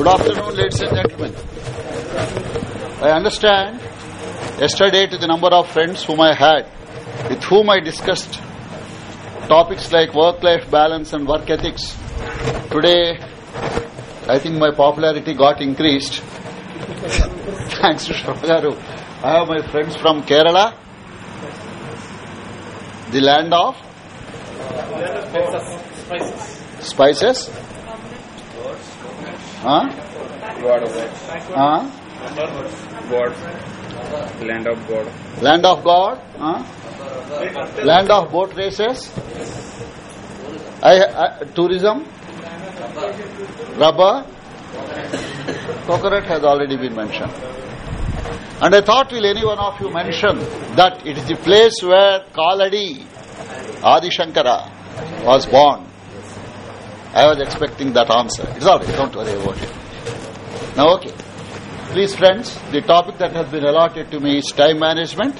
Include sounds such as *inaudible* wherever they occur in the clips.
Good afternoon, ladies and gentlemen. I understand yesterday to the number of friends whom I had, with whom I discussed topics like work-life balance and work ethics. Today, I think my popularity got increased. *laughs* Thanks to Shravaru. I have my friends from Kerala, the land of spices. spices. Huh? God of Huh? God. Land of God. Land of God. Huh? Land of boat races. I, I, tourism. Rubber. Coconut has already been mentioned. And I thought, will any one of you mention that it is the place where Kaladi, Adi Shankara, was born? I was expecting that answer. It's all right, don't worry about it. Now, okay. Please, friends, the topic that has been allotted to me is time management.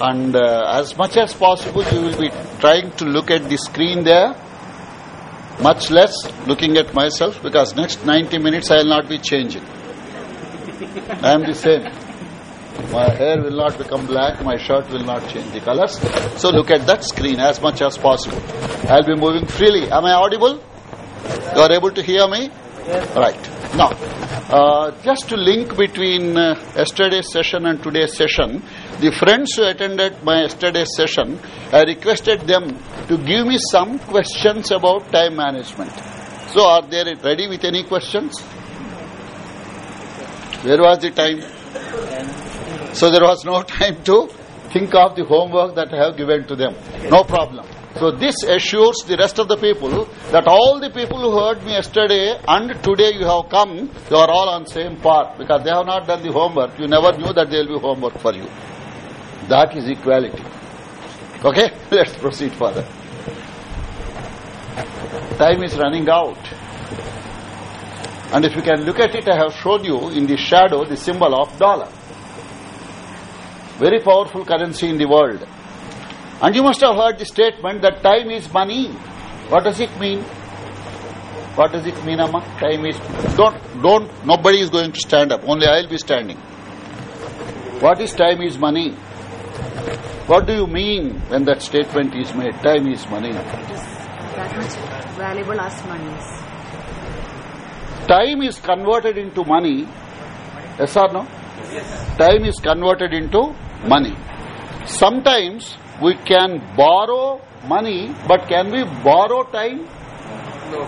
And uh, as much as possible, you will be trying to look at the screen there. Much less looking at myself because next 90 minutes I will not be changing. I am the same. My hair will not become black, my shirt will not change the colors. So look at that screen as much as possible. I will be moving freely. Am I audible? You are able to hear me? Right. Now, uh, just to link between uh, yesterday's session and today's session, the friends who attended my yesterday's session, I requested them to give me some questions about time management. So, are they ready with any questions? Where was the time? So, there was no *laughs* time to think of the homework that I have given to them. No problem. So this assures the rest of the people that all the people who heard me yesterday and today you have come, you are all on same path because they have not done the homework. You never knew that there will be homework for you. That is equality. Okay, *laughs* let's proceed further. Time is running out. And if you can look at it, I have shown you in the shadow the symbol of dollar. Very powerful currency in the world. And you must have heard the statement that time is money. What does it mean? What does it mean, Amma? Time is don't don't nobody is going to stand up. Only I'll be standing. What is time is money? What do you mean when that statement is made? Time is money. It is that much valuable as money is. Time is converted into money. Yes or no? Yes. Time is converted into money. Sometimes we can borrow money, but can we borrow time? No.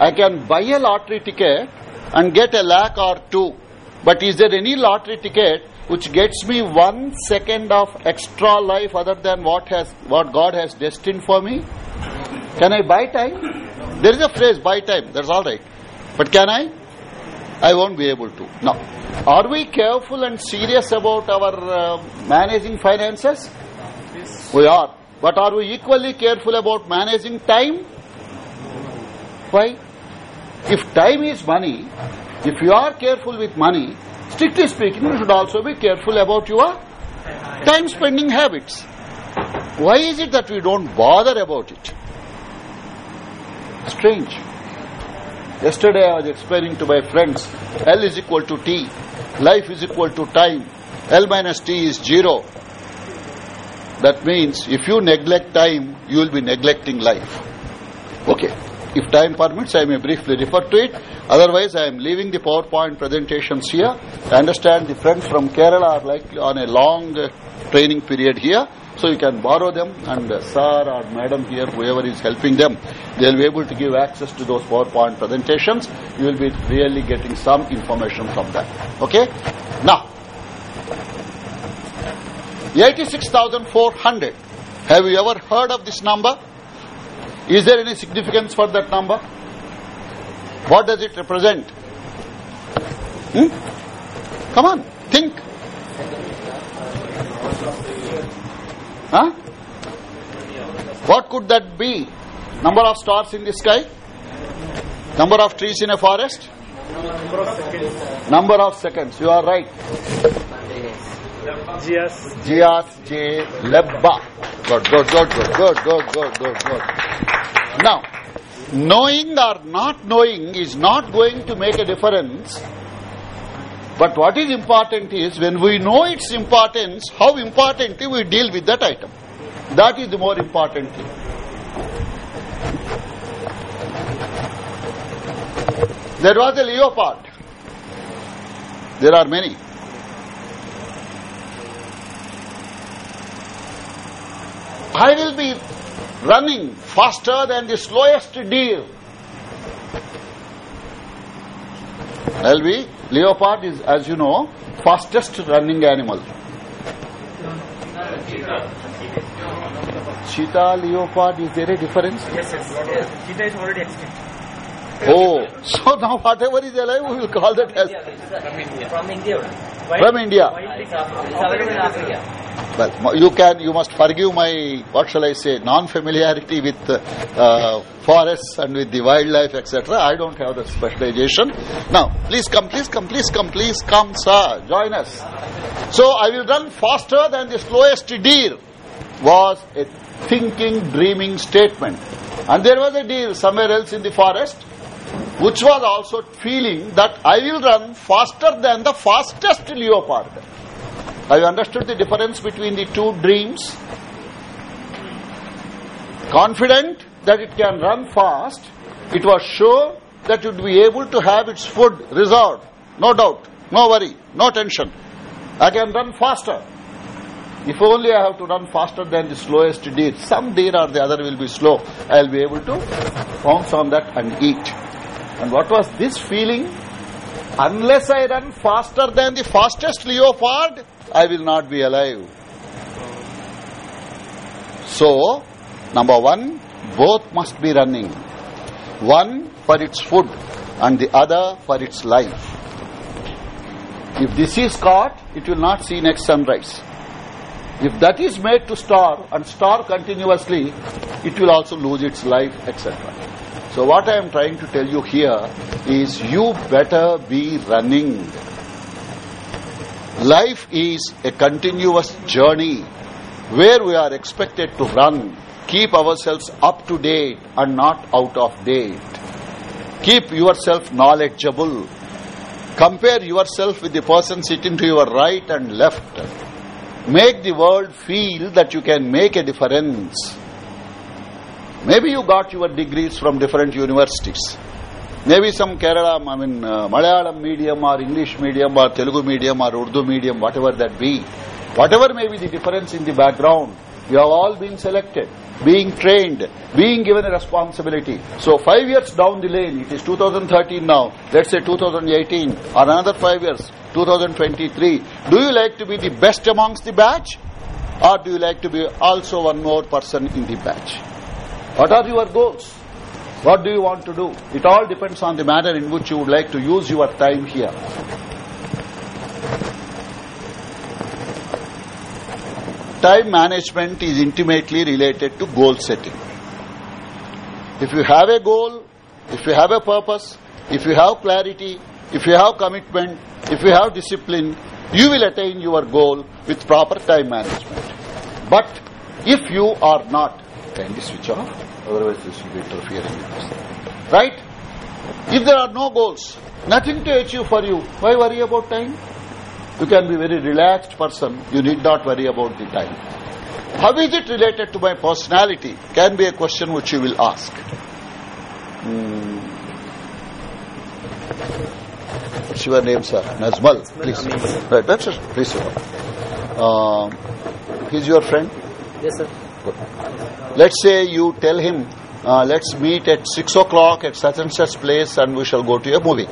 I can buy a lottery ticket and get a lakh or two. But is there any lottery ticket which gets me one second of extra life other than what has what God has destined for me? Can I buy time? There is a phrase buy time, that's all right. But can I? I won't be able to. No. Are we careful and serious about our uh, managing finances? We are. But are we equally careful about managing time? Why? If time is money, if you are careful with money, strictly speaking, you should also be careful about your time spending habits. Why is it that we don't bother about it? Strange. Yesterday I was explaining to my friends, L is equal to T, life is equal to time, L minus T is zero. That means if you neglect time, you will be neglecting life. Okay. If time permits, I may briefly refer to it. Otherwise, I am leaving the PowerPoint presentations here. I understand the friends from Kerala are likely on a long uh, training period here. So you can borrow them and uh, sir or madam here, whoever is helping them, they will be able to give access to those PowerPoint presentations. You will be really getting some information from that. Okay? Now, 86,400. Have you ever heard of this number? Is there any significance for that number? What does it represent? Hmm? Come on, think. Huh? What could that be? Number of stars in the sky? Number of trees in a forest? Number of seconds. You are right. GS. Gias J. Lebba. Good, good, good, good, good, good, good, good, good. Now, knowing or not knowing is not going to make a difference. But what is important is when we know its importance, how importantly we deal with that item. That is the more important thing. There was a leopard. There are many. I will be running faster than the slowest deer. I'll be leopard is, as you know, fastest running animal. Cheetah, leopard, is there a difference? Yes, yes. Cheetah is already extinct. Oh, so now whatever is alive, we will call that as From India. From India. from India. It's available Africa. Well, you can, you must forgive my, what shall I say, non-familiarity with uh, forests and with the wildlife, etc. I don't have that specialization. Now, please come, please come, please come, please come, sir, join us. So, I will run faster than the slowest deer was a thinking, dreaming statement. And there was a deer somewhere else in the forest which was also feeling that I will run faster than the fastest leopard. Have you understood the difference between the two dreams? Confident that it can run fast, it was sure that it would be able to have its food reserved. No doubt, no worry, no tension. I can run faster. If only I have to run faster than the slowest deer. Some deer or the other will be slow. I will be able to pounce on that and eat. And what was this feeling? Unless I run faster than the fastest leopard, I will not be alive. So, number one, both must be running. One for its food and the other for its life. If this is caught, it will not see next sunrise. If that is made to starve and starve continuously, it will also lose its life, etc. So what I am trying to tell you here is you better be running. Life is a continuous journey where we are expected to run, keep ourselves up to date and not out of date. Keep yourself knowledgeable. Compare yourself with the person sitting to your right and left. Make the world feel that you can make a difference. Maybe you got your degrees from different universities. Maybe some Kerala, I mean, uh, Malayalam medium or English medium or Telugu medium or Urdu medium, whatever that be. Whatever may be the difference in the background, you have all been selected, being trained, being given a responsibility. So five years down the lane, it is 2013 now, let's say 2018 or another five years, 2023. Do you like to be the best amongst the batch or do you like to be also one more person in the batch? What are your goals? What do you want to do? It all depends on the manner in which you would like to use your time here. Time management is intimately related to goal setting. If you have a goal, if you have a purpose, if you have clarity, if you have commitment, if you have discipline, you will attain your goal with proper time management. But if you are not, kindly switch off, otherwise this will be interfering with this. Right? If there are no goals, nothing to achieve for you, why worry about time? You can be very relaxed person, you need not worry about the time. How is it related to my personality? Can be a question which you will ask. Hmm. What's your name, sir? Nazmal, please. Right, that's it. Please, sir. Uh, he's your friend? Yes, sir. Let's say you tell him, uh, let's meet at 6 o'clock at such and such place and we shall go to a movie.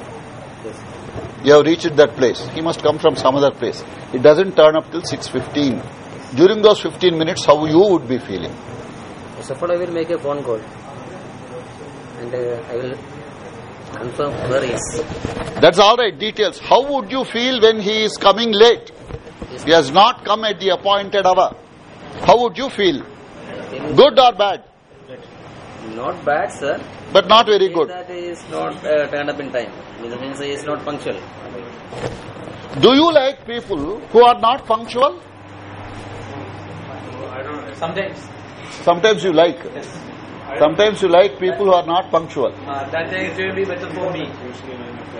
You have reached that place. He must come from some other place. It doesn't turn up till 6.15. During those 15 minutes, how you would be feeling? First of all, I will make a phone call and uh, I will confirm where he is. That's all right. Details. How would you feel when he is coming late? He has not come at the appointed hour. How would you feel? Good or bad? Not bad, sir. But not very good. That is not uh, turned up in time. Means means he is not punctual. Do you like people who are not punctual? Sometimes. Sometimes you like. Sometimes you like people who are not punctual. Uh, that is will be better for me.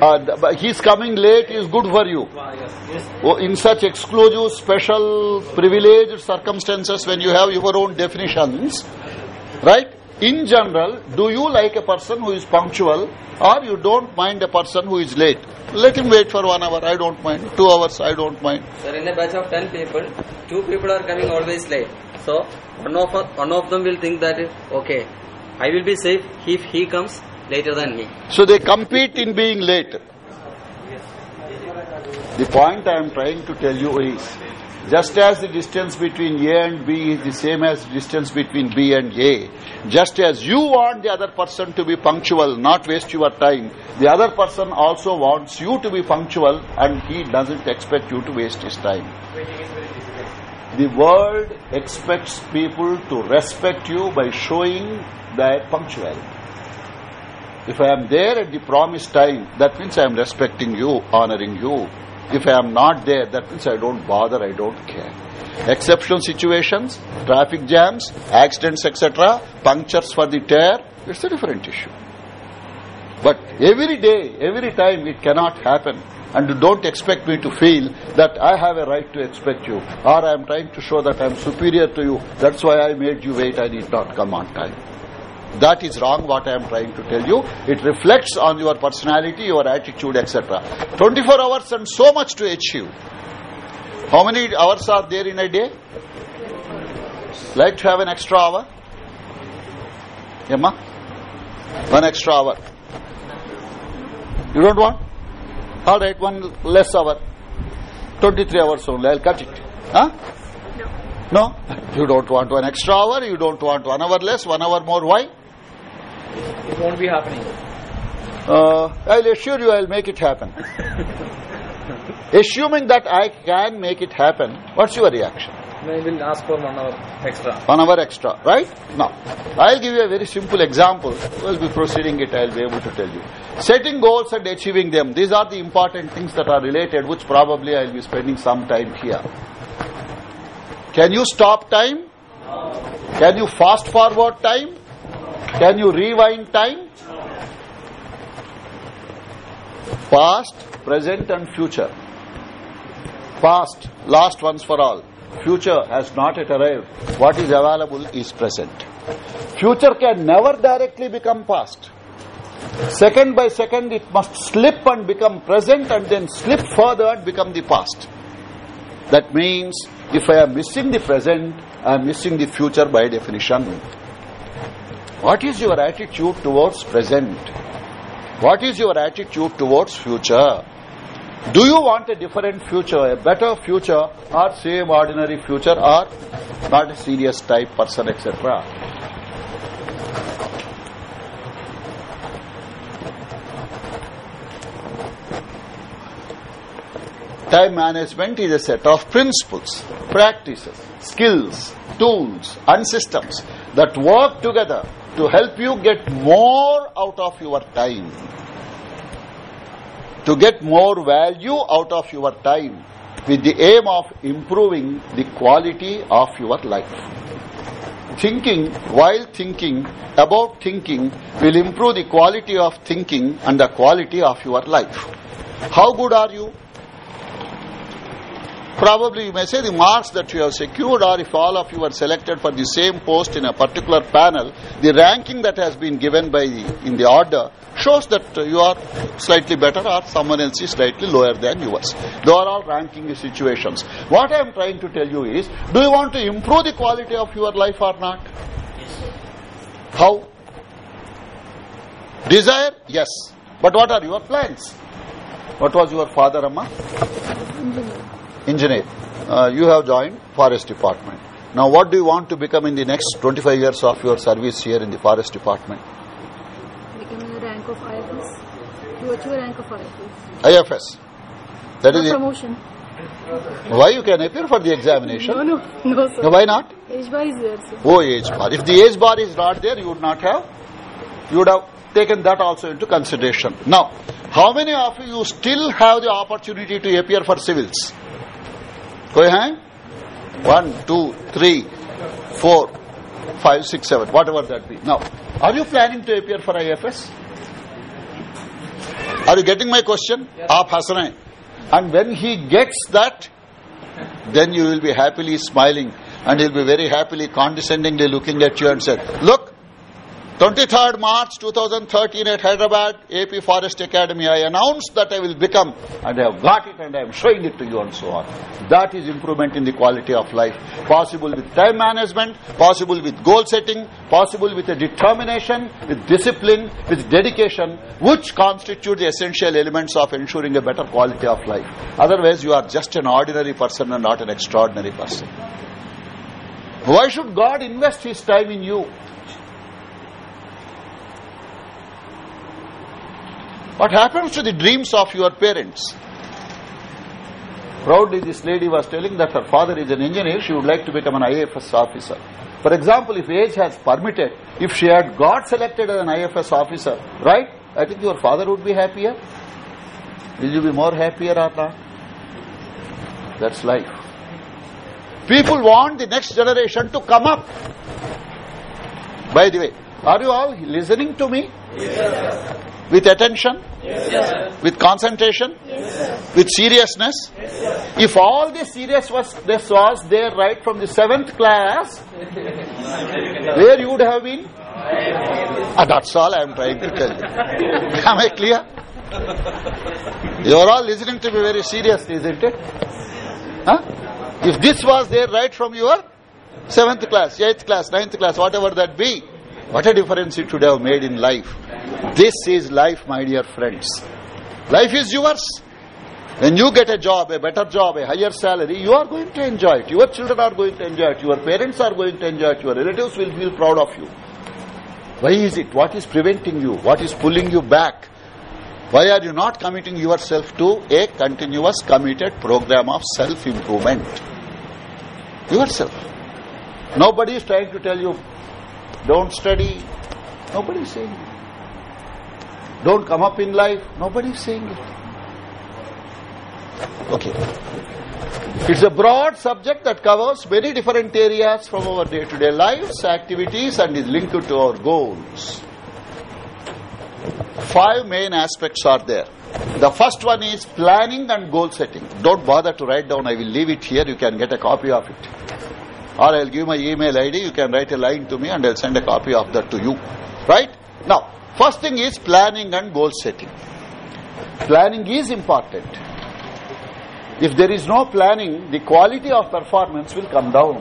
Uh, but he's coming late is good for you. Oh, in such exclusive, special, privileged circumstances when you have your own definitions, right? In general, do you like a person who is punctual or you don't mind a person who is late? Let him wait for one hour, I don't mind. Two hours, I don't mind. Sir, in a batch of 10 people, two people are coming always late. So, one of, one of them will think that, okay, I will be safe if he comes later than me. So they compete in being late. The point I am trying to tell you is, just as the distance between A and B is the same as the distance between B and A, just as you want the other person to be punctual, not waste your time, the other person also wants you to be punctual and he doesn't expect you to waste his time. The world expects people to respect you by showing their punctuality. If I am there at the promised time, that means I am respecting you, honoring you. If I am not there, that means I don't bother, I don't care. Exceptional situations, traffic jams, accidents, etc., punctures for the tear, it's a different issue. But every day, every time, it cannot happen. And don't expect me to feel that I have a right to expect you, or I am trying to show that I am superior to you. That's why I made you wait, I did not come on time. That is wrong what I am trying to tell you. It reflects on your personality, your attitude, etc. 24 hours and so much to achieve. How many hours are there in a day? Like to have an extra hour? Emma? One extra hour. You don't want? Alright, one less hour. 23 hours only. I'll cut it. Huh? No? No? *laughs* You don't want one extra hour, you don't want one hour less, one hour more. Why? It won't be happening. Uh, I'll assure you I'll make it happen. *laughs* Assuming that I can make it happen, what's your reaction? I will ask for one hour extra. One hour extra, right? Now, I'll give you a very simple example. We'll be proceeding it, I'll be able to tell you. Setting goals and achieving them, these are the important things that are related, which probably I'll be spending some time here. Can you stop time? Can you fast forward time? Can you rewind time? Past, present and future. Past, last once for all. Future has not yet arrived. What is available is present. Future can never directly become past. Second by second it must slip and become present and then slip further and become the past. That means if I am missing the present, I am missing the future by definition. What is your attitude towards present? What is your attitude towards future? Do you want a different future, a better future, or same ordinary future, or not a serious type person, etc.? Time management is a set of principles, practices, skills, tools, and systems that work together to help you get more out of your time. To get more value out of your time with the aim of improving the quality of your life. Thinking while thinking about thinking will improve the quality of thinking and the quality of your life. How good are you? Probably you may say the marks that you have secured or if all of you are selected for the same post in a particular panel, the ranking that has been given by the, in the order shows that you are slightly better or someone else is slightly lower than yours. They are all ranking situations. What I am trying to tell you is, do you want to improve the quality of your life or not? How? Desire? Yes. But what are your plans? What was your father, Amma? Engineer. Uh, you have joined forest department. Now, what do you want to become in the next 25 years of your service here in the forest department? Becoming a rank of IFS. To achieve a rank of IFS. IFS. That Not is it. promotion. Why you can appear for the examination? No, no, no, sir. Now, why not? Age bar is there, sir. Oh, age bar. If the age bar is not there, you would not have. You would have taken that also into consideration. Now, how many of you still have the opportunity to appear for civils? कोई हैं one two three four 5, 6, 7, whatever that be. Now, are you planning to appear for IFS? Are you getting my question? Aap has rahe hain. And when he gets that, then you will be happily smiling and he'll be very happily condescendingly looking at you and said, look, 23rd March 2013 at Hyderabad, AP Forest Academy, I announced that I will become, and I have got it and I am showing it to you and so on. That is improvement in the quality of life. Possible with time management, possible with goal setting, possible with a determination, with discipline, with dedication, which constitute the essential elements of ensuring a better quality of life. Otherwise, you are just an ordinary person and not an extraordinary person. Why should God invest His time in you? What happens to the dreams of your parents? Proudly, this lady was telling that her father is an engineer, she would like to become an IFS officer. For example, if age has permitted, if she had got selected as an IFS officer, right? I think your father would be happier. Will you be more happier or not? That's life. People want the next generation to come up. By the way, are you all listening to me? Yes. With attention? Yes, with concentration? Yes, with seriousness? If all this seriousness was, was there right from the seventh class, where you would have been? Ah, that's all I am trying to tell you. Am I clear? You are all listening to me very seriously, isn't it? Huh? If this was there right from your seventh class, eighth class, ninth class, whatever that be, what a difference it would have made in life. This is life, my dear friends. Life is yours. When you get a job, a better job, a higher salary, you are going to enjoy it. Your children are going to enjoy it. Your parents are going to enjoy it. Your relatives will feel proud of you. Why is it? What is preventing you? What is pulling you back? Why are you not committing yourself to a continuous committed program of self-improvement? Yourself. Nobody is trying to tell you don't study. Nobody is saying it. Don't come up in life. Nobody is saying it. Okay. It's a broad subject that covers many different areas from our day-to-day lives, activities and is linked to our goals. Five main aspects are there. The first one is planning and goal setting. Don't bother to write down. I will leave it here. You can get a copy of it or I'll give my email ID. You can write a line to me and I'll send a copy of that to you. Right? Now, first thing is planning and goal setting. Planning is important. If there is no planning, the quality of performance will come down.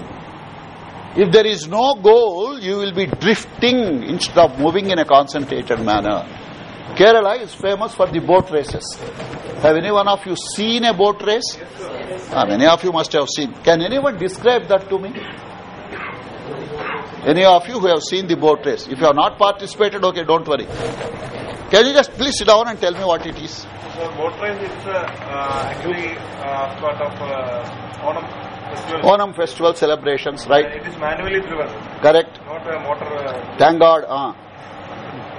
If there is no goal, you will be drifting instead of moving in a concentrated manner. Kerala is famous for the boat races. Have any one of you seen a boat race? Ah, many of you must have seen. Can anyone describe that to me? Any of you who have seen the boat race? If you have not participated, okay, don't worry. Can you just please sit down and tell me what it is? So boat race is uh, uh, actually uh, part of uh, Onam festival. Onam festival celebrations, right? It is manually driven, Correct. not a motor. Uh, Thank God. Ah.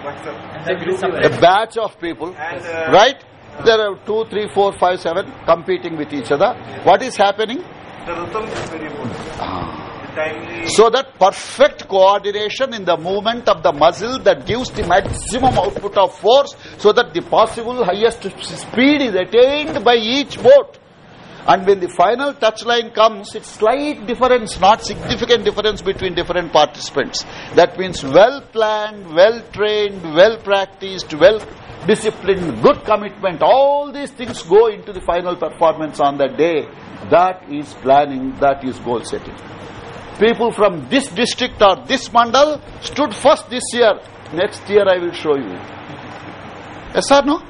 A batch of people, uh, right? There are two, three, four, five, seven competing with each other. What is happening? the rhythm is very important. The timely. So that perfect coordination in the movement of the muscle that gives the maximum output of force so that the possible highest speed is attained by each boat. And when the final touch line comes, it's slight difference, not significant difference between different participants. That means well planned, well trained, well practiced, well disciplined, good commitment. All these things go into the final performance on that day. That is planning, that is goal setting. People from this district or this mandal stood first this year. Next year I will show you. Yes or no?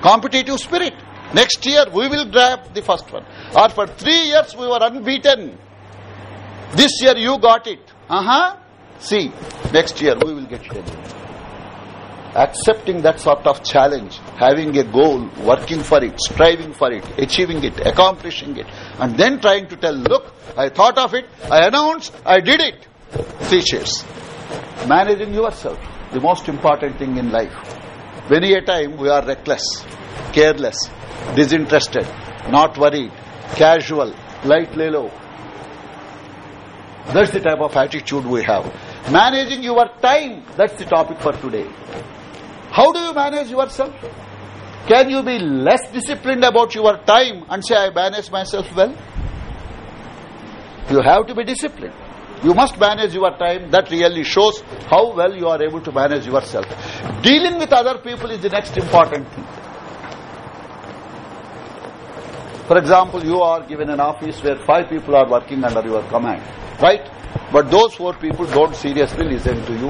Competitive spirit. Next year we will grab the first one. Or for three years we were unbeaten. This year you got it. Uh-huh. See, next year we will get it again. Accepting that sort of challenge, having a goal, working for it, striving for it, achieving it, accomplishing it, and then trying to tell, look, I thought of it, I announced, I did it. Three cheers. Managing yourself, the most important thing in life. Many a time we are reckless, careless, disinterested, not worried, casual, lightly low. That's the type of attitude we have. Managing your time, that's the topic for today. How do you manage yourself? Can you be less disciplined about your time and say, I manage myself well? You have to be disciplined. You must manage your time. That really shows how well you are able to manage yourself. Dealing with other people is the next important thing. For example, you are given an office where five people are working under your command, right? But those four people don't seriously listen to you.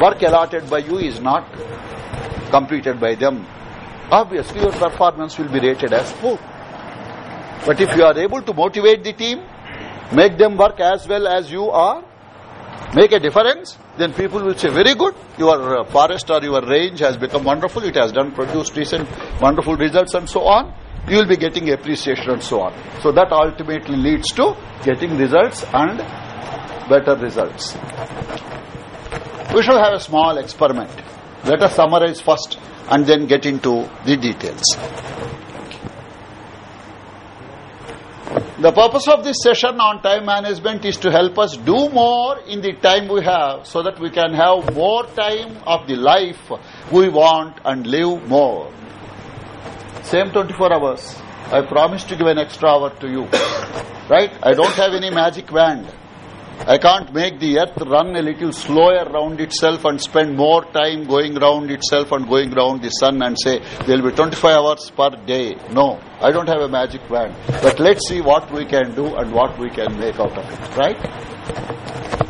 Work allotted by you is not completed by them. Obviously, your performance will be rated as poor. But if you are able to motivate the team, make them work as well as you are, make a difference, then people will say, very good, your uh, forest or your range has become wonderful, it has done produced decent, wonderful results and so on you will be getting appreciation and so on. So that ultimately leads to getting results and better results. We shall have a small experiment. Let us summarize first and then get into the details. The purpose of this session on time management is to help us do more in the time we have so that we can have more time of the life we want and live more. Same 24 hours. I promise to give an extra hour to you. Right? I don't have any magic wand. I can't make the earth run a little slower round itself and spend more time going round itself and going round the sun and say there will be 25 hours per day. No, I don't have a magic wand. But let's see what we can do and what we can make out of it. Right?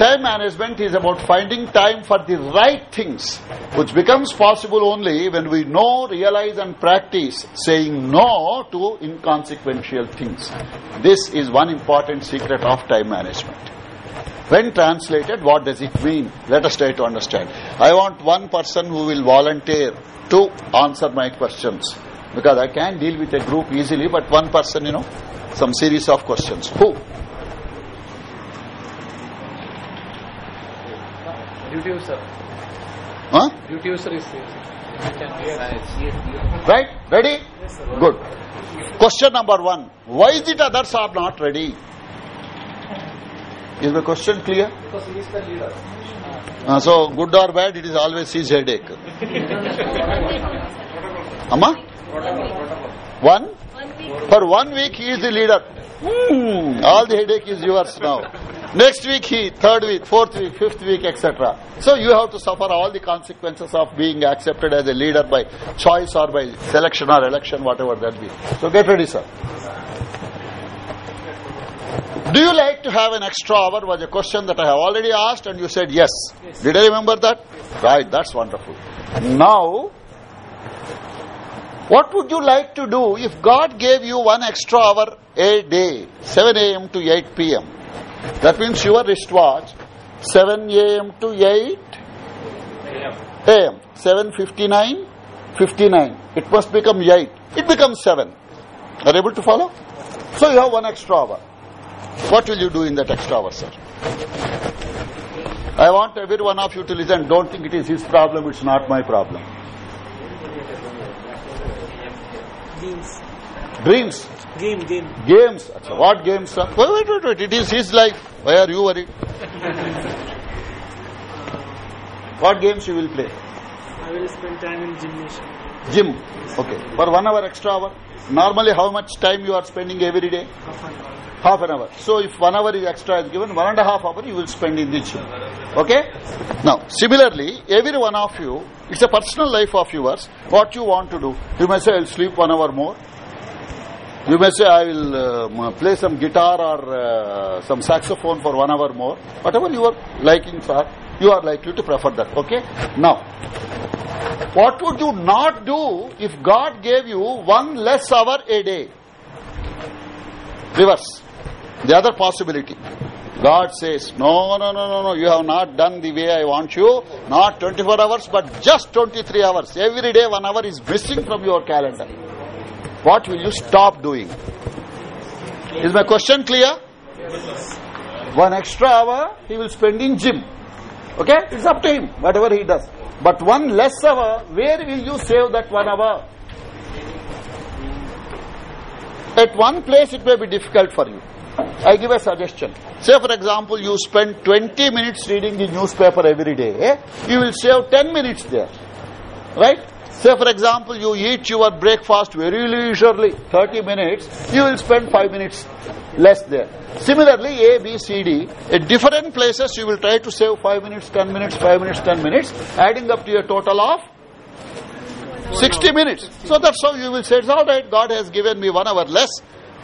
Time management is about finding time for the right things, which becomes possible only when we know, realize and practice saying no to inconsequential things. This is one important secret of time management. When translated, what does it mean? Let us try to understand. I want one person who will volunteer to answer my questions. Because I can deal with a group easily, but one person, you know, some series of questions. Who? Duty sir. Huh? Duty sir is Right? Ready? Good. Question number one. Why is it others are not ready? Is the question clear? Because he is the leader. Uh, so, good or bad, it is always his headache. *laughs* Amma? One? For one week, he is the leader. Hmm, all the headache is yours now. Next week he, third week, fourth week, fifth week, etc. So you have to suffer all the consequences of being accepted as a leader by choice or by selection or election, whatever that be. So get ready, sir. Do you like to have an extra hour was a question that I have already asked and you said yes. yes. Did I remember that? Right, that's wonderful. Now, what would you like to do if God gave you one extra hour a day, 7 a.m. to 8 p.m.? That means your wristwatch 7 a.m. to 8 a.m. 7.59, 59. It must become 8. It becomes 7. Are you able to follow? So you have one extra hour. What will you do in that extra hour, sir? I want every one of you to listen. Don't think it is his problem, it's not my problem. Dreams. Dreams. Game, game. Games. Achha, what games, sir? Wait, wait, wait, wait. It is his life. Why are you worried? *laughs* what games you will play? I will spend time in gymnasium. Gym. Okay. For one hour extra hour. Normally, how much time you are spending every day? Half an hour. Half an hour. So, if one hour is extra is given, one and a half hour you will spend in the gym. Okay? Now, similarly, every one of you, it's a personal life of yours. What you want to do? You may say, I'll sleep one hour more. You may say, I will uh, play some guitar or uh, some saxophone for one hour more. Whatever likings are, you are likely to prefer that. Okay? Now, what would you not do if God gave you one less hour a day? Reverse. The other possibility. God says, no, no, no, no, no, you have not done the way I want you. Not 24 hours, but just 23 hours. Every day one hour is missing from your calendar. What will you stop doing? Is my question clear? One extra hour he will spend in gym. Okay? It's up to him, whatever he does. But one less hour, where will you save that one hour? At one place it may be difficult for you. I give a suggestion. Say, for example, you spend 20 minutes reading the newspaper every day, you will save 10 minutes there. Right? Say for example you eat your breakfast very leisurely, 30 minutes, you will spend 5 minutes less there. Similarly A, B, C, D, at different places you will try to save 5 minutes, 10 minutes, 5 minutes, 10 minutes, adding up to a total of 60 minutes. So that's how you will say, it's alright, God has given me 1 hour less,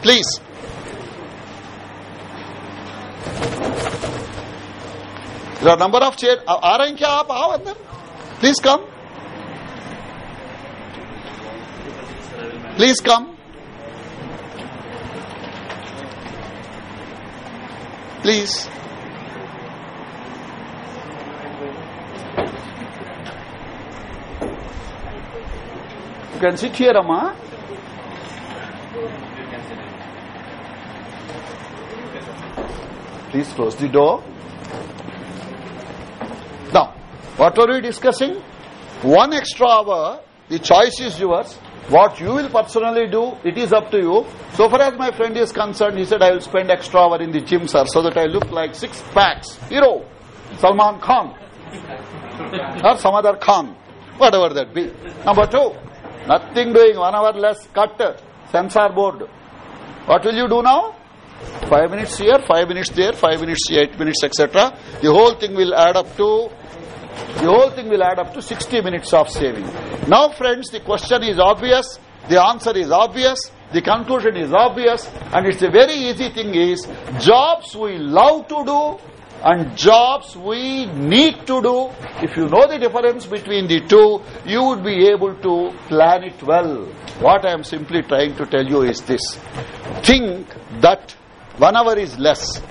please. There are number of chairs. Are you? Please come. Please come. Please. You can sit here, Amma. Ah? Please close the door. Now, what are we discussing? One extra hour, the choice is yours. What you will personally do, it is up to you. So far as my friend is concerned, he said, I will spend extra hour in the gym, sir, so that I look like six packs. Hero, Salman Khan, or some other Khan, whatever that be. Number two, nothing doing, one hour less cut, censor board. What will you do now? Five minutes here, five minutes there, five minutes here, eight minutes, etc. The whole thing will add up to the whole thing will add up to 60 minutes of saving. Now, friends, the question is obvious, the answer is obvious, the conclusion is obvious, and it's a very easy thing is jobs we love to do and jobs we need to do. If you know the difference between the two, you would be able to plan it well. What I am simply trying to tell you is this. Think that one hour is less.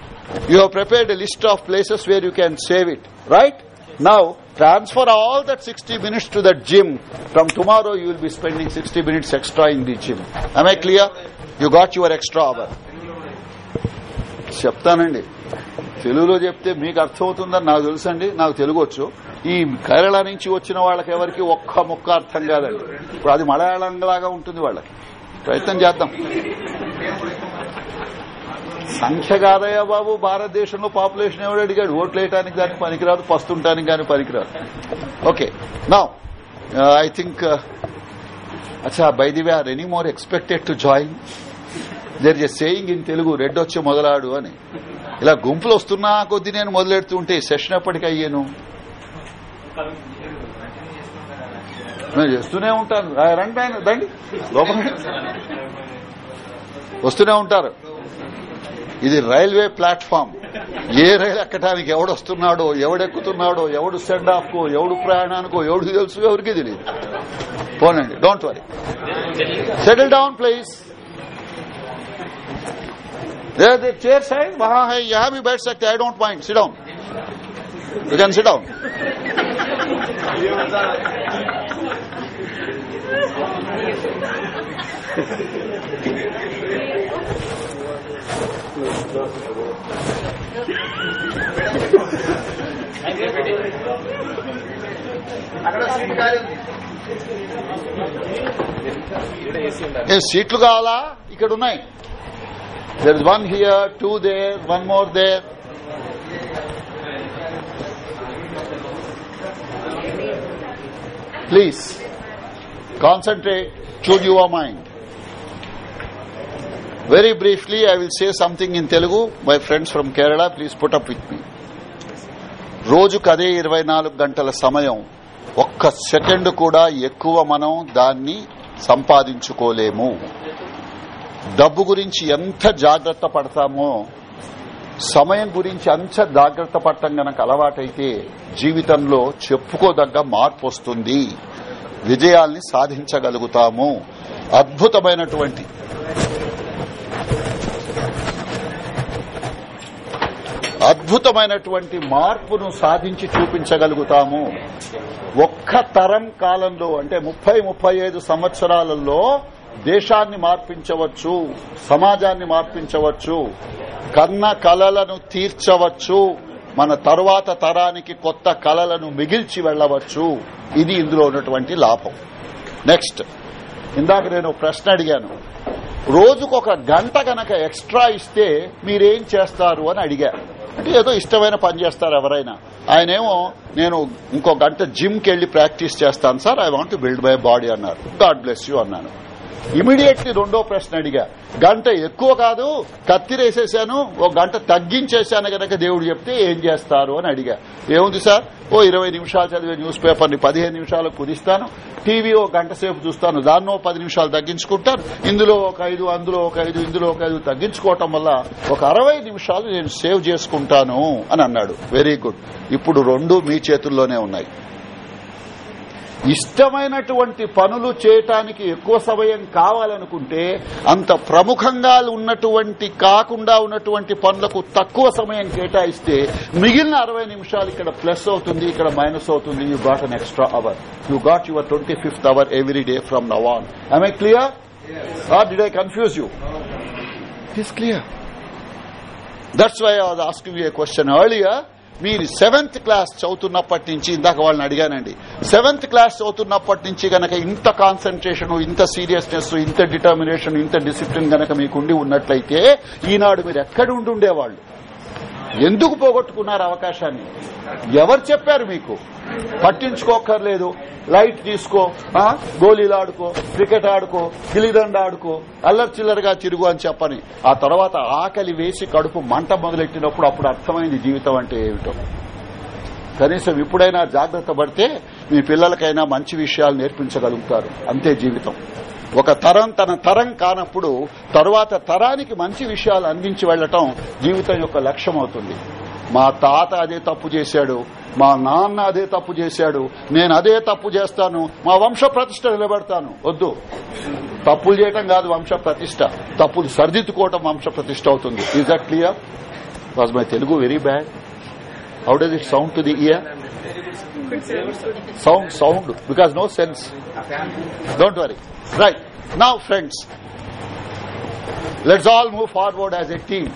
You have prepared a list of places where you can save it, right? Now, transfer all that 60 minutes to that gym. From tomorrow, you will be spending 60 minutes extra in the gym. Am I clear? You got your extra hour. చెప్తానండి తెలుగులో చెప్తే మీకు అర్థమవుతుందని నాకు తెలుసండి నాకు తెలుగు వచ్చు ఈ కేరళ నుంచి వచ్చిన వాళ్ళకి ఎవరికి ఒక్క ముక్క అర్థం కాదండి ఇప్పుడు అది మలయాళం లాగా ఉంటుంది వాళ్ళకి ప్రయత్నం చేద్దాం సంఖ్య కాదయ్యా బాబు భారతదేశంలో పాపులేషన్ ఎవడు అడిగాడు? ఓట్లు వేయడానికి దానికి పనికిరాదు పస్తుంటానికి కానీ పనికిరాదు. ఓకే నా ఐ థింక్ అచ్చా by the way are any more expected to join there a saying in Telugu red వచ్చి మొదలాడు అని. ఇలా గుంపులు వస్తున్నా కొద్ది నేను మొదలెడుతూ ఉంటే సెషన్ ఎప్పటికి అయ్యాను? నేను చేస్తూనే ఉంటాను. రండి ఆయన రండి. లోపల వస్తూనే ఉంటారు. ఇది రైల్వే ప్లాట్ఫామ్ ఏ రైలు ఎక్కడానికి ఎవడు వస్తున్నాడో ఎవడెక్కుతున్నాడో ఎవడు సెండ్ ఆఫ్ కో ఎవడు ప్రయాణానికో ఎవడు తెలుసు ఎవరికి తెలియదు పోనండి don't worry settle down please chair side वहां है यहां भी बैठ सकते I don't mind sit down you can sit down ఏ సీట్లు కావాలా ఇక్కడ ఉన్నాయి there is one here two there one more there please concentrate చూడ్ your mind very briefly I will say something in Telugu my friends from Kerala please put up with me. రోజుకు అదే ఇరవై నాలుగు గంటల సమయం. ఒక్క సెకండ్ కూడా ఎక్కువ మనం దాన్ని సంపాదించుకోలేము. డబ్బు గురించి ఎంత జాగ్రత్త పడతామో సమయం గురించి అంత జాగ్రత్త పడటం గనక అలవాటైతే జీవితంలో చెప్పుకోదగ్గ మార్పు వస్తుంది. విజయాల్ని సాధించగలుగుతాము. అద్భుతమైనటువంటి అద్భుతమైనటువంటి మార్పును సాధించి చూపించగలుగుతాము. ఒక్క తరం కాలంలో అంటే ముప్పై ముప్పై ఐదు సంవత్సరాలలో దేశాన్ని మార్పించవచ్చు సమాజాన్ని మార్పించవచ్చు కన్న కలలను తీర్చవచ్చు మన తరువాత తరానికి కొత్త కలలను మిగిల్చి వెళ్ళవచ్చు ఇది ఇందులో ఉన్నటువంటి లాభం. నెక్స్ట్ ఇందాక నేను ప్రశ్న అడిగాను. రోజుకొక గంట గనక ఎక్స్ట్రా ఇస్తే మీరేం చేస్తారు అని అడిగారు అంటే ఏదో ఇష్టమైన పని చేస్తారు ఎవరైనా. ఆయనేమో నేను ఇంకో గంట జిమ్కి ప్రాక్టీస్ చేస్తాను sir I want build my body అన్నారు. గాడ్ బ్లెస్ యూ అన్నాను. ఇమీడియట్లీ రెండో ప్రశ్న అడిగా. గంట ఎక్కువ కాదు కత్తిరేసేసాను ఓ గంట తగ్గించేశాను గనక దేవుడు చెప్తే ఏం చేస్తారు అని అడిగా. ఏముంది సార్? ఓ ఇరవై నిమిషాలు చదివే న్యూస్ పేపర్ని పదిహేను నిమిషాలు కుదిస్తాను టీవీ ఓ గంట సేపు చూస్తాను దాన్నో పది నిమిషాలు తగ్గించుకుంటాను ఇందులో ఒక ఐదు అందులో ఒక ఐదు ఇందులో ఒక ఐదు తగ్గించుకోవటం వల్ల ఒక అరవై నిమిషాలు నేను సేవ్ చేసుకుంటాను అని అన్నాడు. వెరీ గుడ్ ఇప్పుడు రెండు మీ చేతుల్లోనే ఉన్నాయి. ఇష్టమైనటువంటి పనులు చేయటానికి ఎక్కువ సమయం కావాలనుకుంటే అంత ప్రముఖంగా ఉన్నటువంటి కాకుండా ఉన్నటువంటి పనులకు తక్కువ సమయం కేటాయిస్తే మిగిలిన అరవై నిమిషాలు ఇక్కడ ప్లస్ అవుతుంది ఇక్కడ మైనస్ అవుతుంది you got an extra hour you got your twenty fifth hour every day from now on I clear or did I confuse you it is clear that's why I was asking you question earlier మీరు seventh class చదువుతున్నప్పటి నుంచి ఇందాక వాళ్ళని అడిగానండి. Seventh class చదువుతున్నప్పటి నుంచి గనక ఇంత కాన్సన్ట్రేషన్ ఇంత సీరియస్నెస్ ఇంత డిటర్మినేషన్ ఇంత డిసిప్లిన్ గనక మీకు ఉండి ఉన్నట్లయితే ఈనాడు మీరు ఎక్కడ ఉండి ఉండేవాళ్ళు ఎందుకు పోగొట్టుకున్నారు అవకాశాన్ని? ఎవరు చెప్పారు మీకు? పట్టించుకోక్కర్లేదు. లైట్ తీసుకో గోళీలు ఆడుకో క్రికెట్ ఆడుకో గిలిదండ ఆడుకో అల్లర్చిల్లరగా తిరుగు అని చెప్పని. ఆ తర్వాత ఆకలి వేసి కడుపు మంట మొదలెట్టినప్పుడు అప్పుడు అర్థమైంది జీవితం అంటే ఏమిటో. కనీసం ఇప్పుడైనా జాగ్రత్త పడితే మీ పిల్లలకైనా మంచి విషయాలు నేర్పించగలుగుతారు. అంతే జీవితం. ఒక తరం తన తరం కానప్పుడు తరువాత తరానికి మంచి విషయాలు అందించి వెళ్ళటం జీవితం యొక్క లక్ష్యం అవుతుంది. మా తాత అదే తప్పు చేశాడు మా నాన్న అదే తప్పు చేశాడు నేను అదే తప్పు చేస్తాను మా వంశ ప్రతిష్ట నిలబెడతాను. వద్దు. తప్పులు చేయటం కాదు వంశ ప్రతిష్ట. తప్పులు సరిదిద్దుకోవటం వంశ ప్రతిష్ట అవుతుంది. Is that clear was my Telugu very bad how does it sound to the ear sound sound because no sense. Don't worry. Right. Now friends let's all move forward as a team.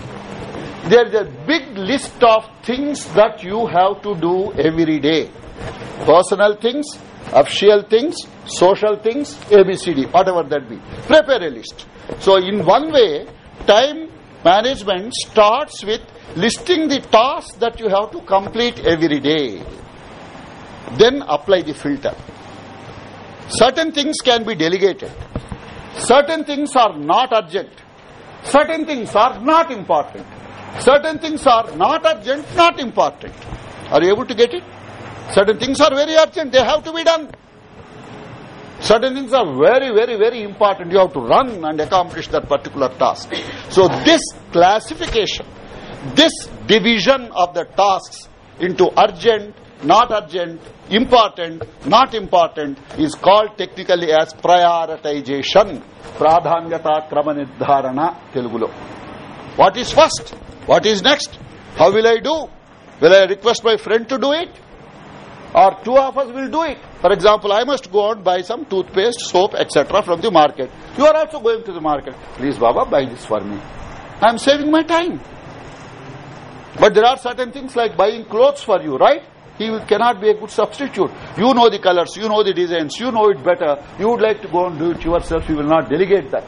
There is a big list of things that you have to do every day. Personal things official things social things abcd whatever that be. Prepare a list. So in one way time management starts with listing the tasks that you have to complete every day then apply the filter. Certain things can be delegated. Certain things are not urgent. Certain things are not important. Certain things are not urgent, not important. Are you able to get it? Certain things are very urgent, they have to be done. Certain things are very, very, very important. You have to run and accomplish that particular task. So this classification, this division of the tasks into urgent, not urgent, important, not important is called technically as prioritization. Pradhanyata krama nidharana Telugulo. What is first? What is next? How will I do? Will I request my friend to do it? Or two of us will do it. For example, I must go and buy some toothpaste, soap, etc. from the market. You are also going to the market. Please, Baba, buy this for me. I am saving my time. But there are certain things like buying clothes for you, right? He cannot be a good substitute. You know the colors, you know the designs, you know it better. You would like to go and do it yourself, you will not delegate that.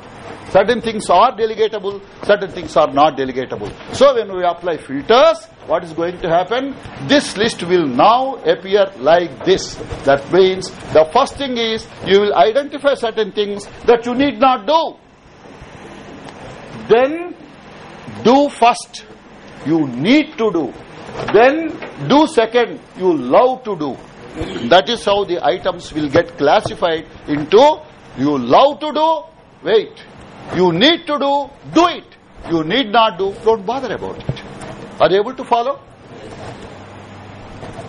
Certain things are delegatable, certain things are not delegatable. So when we apply filters, what is going to happen? This list will now appear like this. That means the first thing is you will identify certain things that you need not do. Then do first. You need to do. Then do second. You love to do. That is how the items will get classified into you love to do, wait. You need to do, do it. You need not do, don't bother about it. Are you able to follow?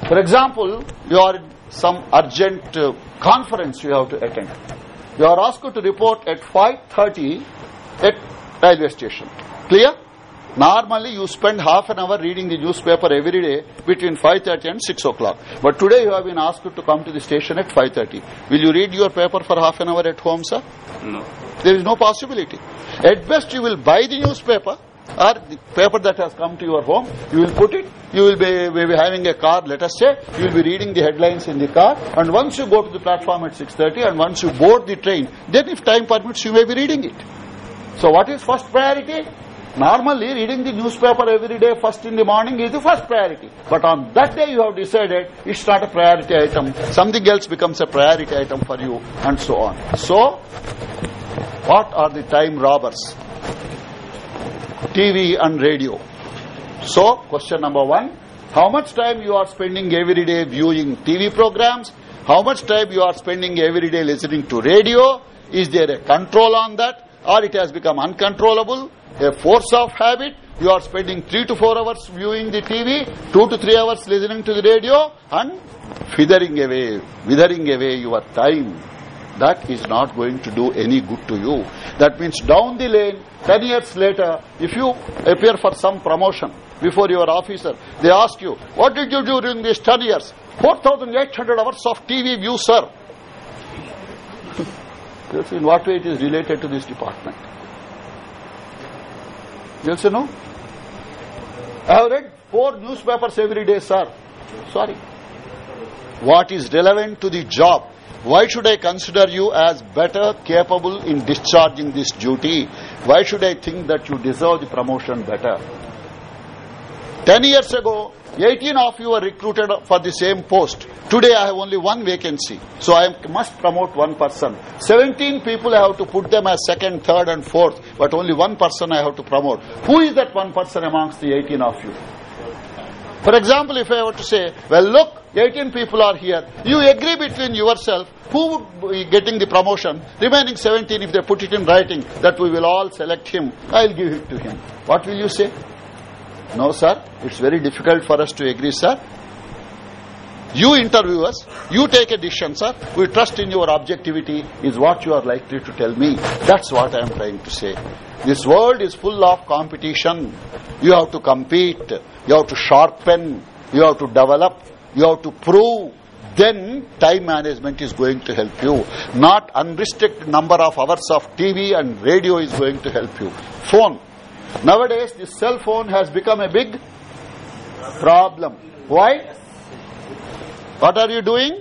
For example, you are in some urgent uh, conference you have to attend. You are asked to report at 5.30 at railway station. Clear? Normally you spend half an hour reading the newspaper every day between 5.30 and 6 o'clock. But today you have been asked to come to the station at 5.30. Will you read your paper for half an hour at home, sir? No. There is no possibility. At best, you will buy the newspaper or the paper that has come to your home. You will put it. You will be maybe having a car. Let us say you will be reading the headlines in the car. And once you go to the platform at 6:30, and once you board the train, then if time permits, you may be reading it. So what is first priority? Normally, reading the newspaper every day first in the morning is the first priority. But on that day you have decided it's not a priority item. Something else becomes a priority item for you and so on. So, what are the time robbers? TV and radio. So, question number one, how much time you are spending every day viewing TV programs? How much time you are spending every day listening to radio? Is there a control on that? Or it has become uncontrollable? A force of habit? You are spending three to four hours viewing the TV, two to three hours listening to the radio, and withering away, withering away your time. That is not going to do any good to you. That means down the lane, 10 years later, if you appear for some promotion before your officer, they ask you, what did you do during these 10 years? 4,800 hours of TV view, sir. In what way it is related to this department? Yes or no? I have read four newspapers every day, sir. Sorry. What is relevant to the job? Why should I consider you as better capable in discharging this duty? Why should I think that you deserve the promotion better? Ten years ago, 18 of you were recruited for the same post. Today I have only one vacancy. So I must promote one person. 17 people I have to put them as second, third and fourth. But only one person I have to promote. Who is that one person amongst the 18 of you? For example, if I were to say, well look, 18 people are here. You agree between yourself who would be getting the promotion. Remaining 17, if they put it in writing, that we will all select him, I'll give it to him. What will you say? No, sir. It's very difficult for us to agree, sir. You interview us. You take a decision, sir. We trust in your objectivity is what you are likely to tell me. That's what I am trying to say. This world is full of competition. You have to compete. You have to sharpen. You have to develop. You have to prove. Then time management is going to help you. Not unrestricted number of hours of TV and radio is going to help you. Phone Nowadays, the cell phone has become a big problem. Why? What are you doing?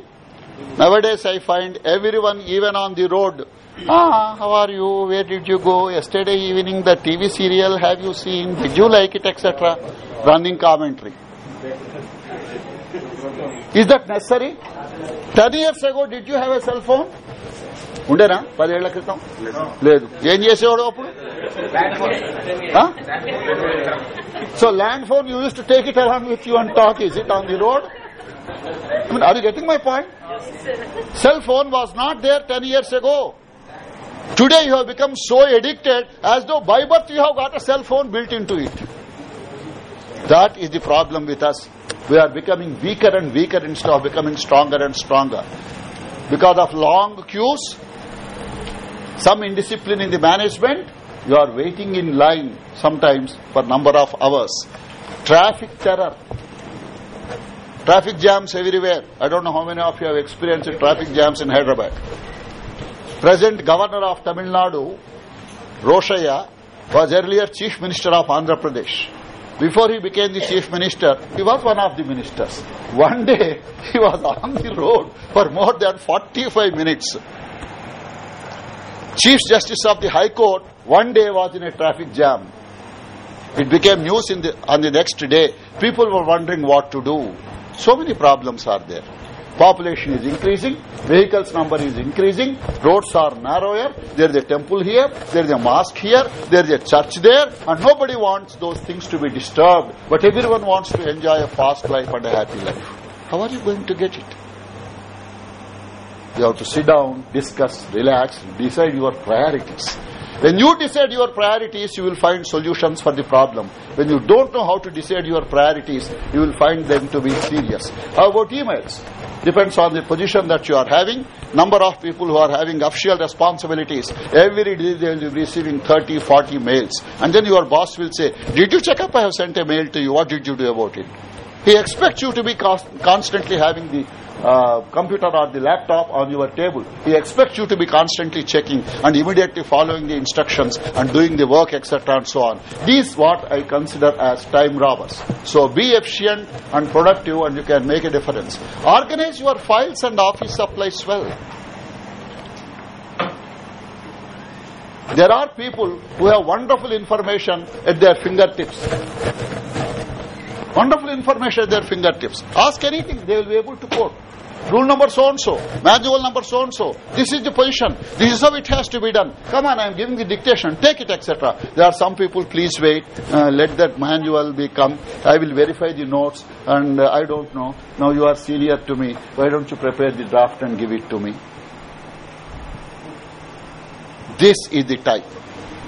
Nowadays, I find everyone, even on the road, Ah, how are you? Where did you go? Yesterday evening, the TV serial, have you seen? Did you like it, etc.? Running commentary. Is that necessary? 10 years ago, did you have a cell phone? ఉండేనా పదేళ్ల క్రితం లేదు ఏం చేసేవాడు అప్పుడు so land phone you use to take it along with you and talk is it on the road I mean, are you getting my point? Yes. Cell phone was not there 10 years ago. Today you have become so addicted as though by birth you have got a cell phone built into it. That is the problem with us. We are becoming weaker and weaker instead of becoming stronger and stronger. Because of long queues, some indiscipline in the management, you are waiting in line sometimes for number of hours. Traffic terror Traffic jams everywhere. I don't know how many of you have experienced traffic jams in Hyderabad. Present Governor of Tamil Nadu, Rosaiah, was earlier Chief Minister of Andhra Pradesh. Before he became the Chief Minister, he was one of the ministers. One day, he was on the road for more than 45 minutes. Chief Justice of the High Court one day was in a traffic jam. It became news in the, on the next day. People were wondering what to do. So many problems are there. Population is increasing, vehicles number is increasing, roads are narrower, there is a temple here, there is a mosque here, there is a church there, and nobody wants those things to be disturbed. But everyone wants to enjoy a fast life and a happy life. How are you going to get it? You have to sit down, discuss, relax, decide your priorities. When you decide your priorities, you will find solutions for the problem. When you don't know how to decide your priorities, you will find them to be serious. How about emails? Depends on the position that you are having. Number of people who are having official responsibilities. Every day they will be receiving 30, 40 mails. And then your boss will say, did you check up? I have sent a mail to you. What did you do about it? He expects you to be constantly having the uh, computer or the laptop on your table. He expects you to be constantly checking and immediately following the instructions and doing the work, etc. and so on. These what I consider as time robbers. So be efficient and productive and you can make a difference. Organize your files and office supplies well. There are people who have wonderful information at their fingertips. Wonderful information at their fingertips. Ask anything, they will be able to quote. Rule number so and so, manual number so and so. This is the position. This is how it has to be done. Come on, I am giving the dictation. Take it, etc. There are some people. Please wait. Uh, let that manual be come. I will verify the notes. And uh, I don't know. Now you are senior to me. Why don't you prepare the draft and give it to me? This is the type.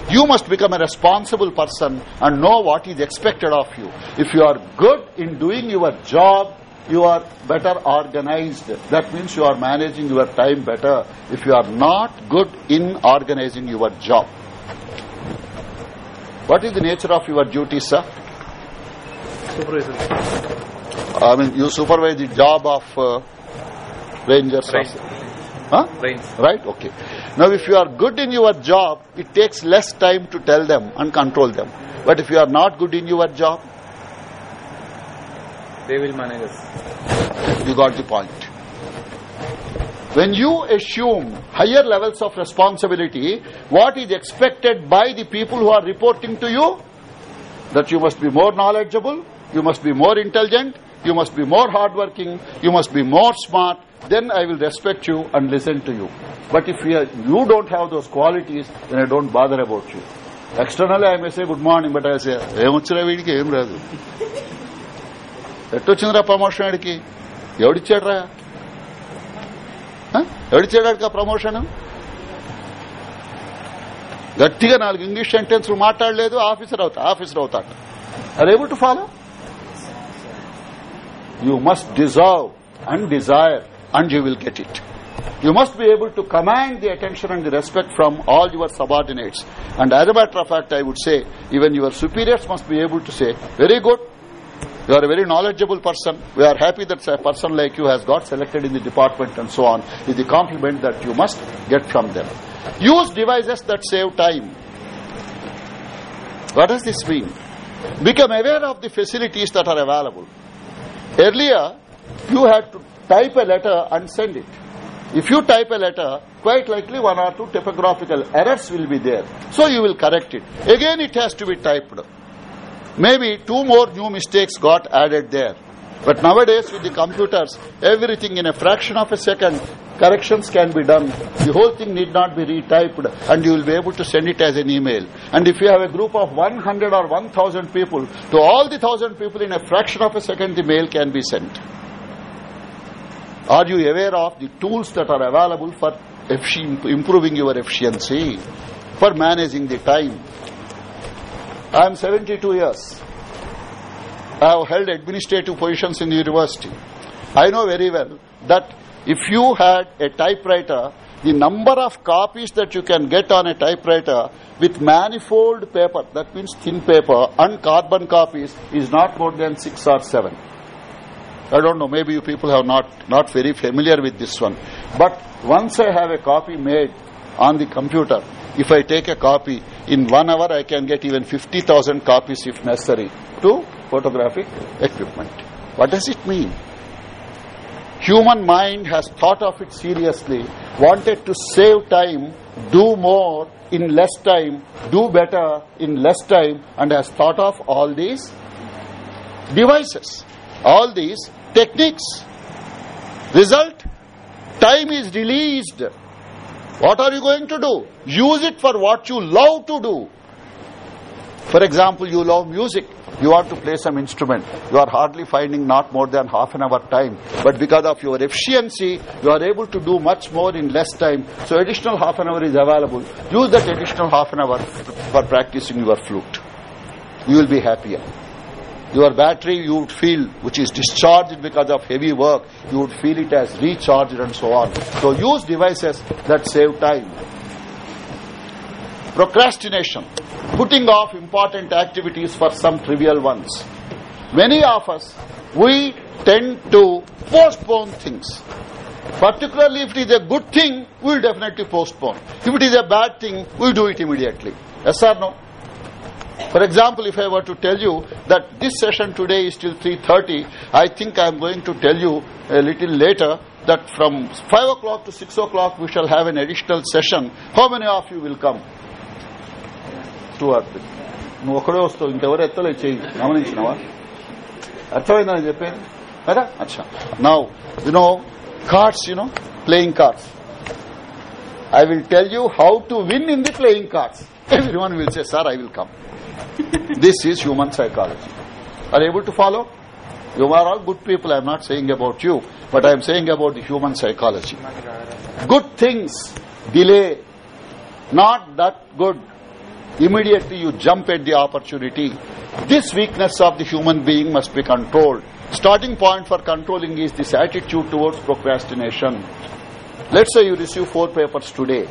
You must become a responsible person and know what is expected of you. If you are good in doing your job, you are better organized. That means you are managing your time better. If you are not good in organizing your job. What is the nature of your duty, sir? Supervisor. I mean, you supervise the job of uh, rangers. Right. Huh? Brains. Right? Okay. Now, if you are good in your job, it takes less time to tell them and control them. But if you are not good in your job, They will manage us. you got the point. When you assume higher levels of responsibility, what is expected by the people who are reporting to you? That you must be more knowledgeable, you must be more intelligent, you must be more hardworking, you must be more smart, then I will respect you and listen to you. But if you, are, you don't have those qualities, then I don't bother about you. Externally I may say good morning, but I say, ఏమొచ్చిరా వీడికి ఏం రాదు ఎట్టొచ్చిందిరా promotion ఆడికి ఎవడిచ్చాడ్రా ఆ? ఎవడిచ్చాడు ఆ promotion గట్టిగా నాలుగు English sentence మాట్లాడలేదు officer అవుతా ఆఫీసర్ అవుతాడు are able to follow you must deserve and desire and you will get it. You must be able to command the attention and the respect from all your subordinates. And as a matter of fact, I would say, even your superiors must be able to say, very good, you are a very knowledgeable person. We are happy that a person like you has got selected in the department and so on. Is the compliment that you must get from them. Use devices that save time. What does this mean? Become aware of the facilities that are available. Earlier, you had to type a letter and send it. If you type a letter, quite likely one or two typographical errors will be there. So you will correct it. Again, it has to be typed. Maybe two more new mistakes got added there. But nowadays, with the computers, everything in a fraction of a second, corrections can be done. The whole thing need not be retyped, and you will be able to send it as an email. And if you have a group of 100 or 1000 people, to all the 1000 people in a fraction of a second, the mail can be sent. Are you aware of the tools that are available for improving your efficiency, for managing the time? I am 72 years. I have held administrative positions in the university. I know very well that if you had a typewriter, the number of copies that you can get on a typewriter with manifold paper, that means thin paper, and carbon copies is not more than six or seven. I don't know, maybe you people have not, not very familiar with this one. But once I have a copy made on the computer, if I take a copy, in one hour I can get even 50,000 copies if necessary to photographic equipment. What does it mean? Human mind has thought of it seriously, wanted to save time, do more in less time, do better in less time, and has thought of all these devices, all these techniques. Result, time is released. What are you going to do? Use it for what you love to do. For example, you love music. You want to play some instrument. You are hardly finding not more than half an hour time. But because of your efficiency, you are able to do much more in less time. So additional half an hour is available. Use that additional half an hour for practicing your flute. You will be happier. Your battery you would feel, which is discharged because of heavy work, you would feel it as recharged and so on. So use devices that save time. Procrastination, putting off important activities for some trivial ones. Many of us, we tend to postpone things. Particularly if it is a good thing, we will definitely postpone. If it is a bad thing, we will do it immediately. Yes or no? For example, if I were to tell you that this session today is till 3.30, I think I am going to tell you a little later that from 5 o'clock to 6 o'clock we shall have an additional session. How many of you will come? Two are three నువ్వు ఒకడే వస్తావు ఇంకెవరు ఎత్తలేదు చేయి గమనించినవా అర్థమైందని చెప్పేది కదా అచ్చా now you know cards you know playing cards I will tell you how to win in the playing cards. Everyone will say, sir, I will come. *laughs* this is human psychology. Are you able to follow? You are all good people. I am not saying about you, but I am saying about the human psychology. Good things delay. Not that good. Immediately you jump at the opportunity. This weakness of the human being must be controlled. Starting point for controlling is this attitude towards procrastination. Let's say you receive four papers today.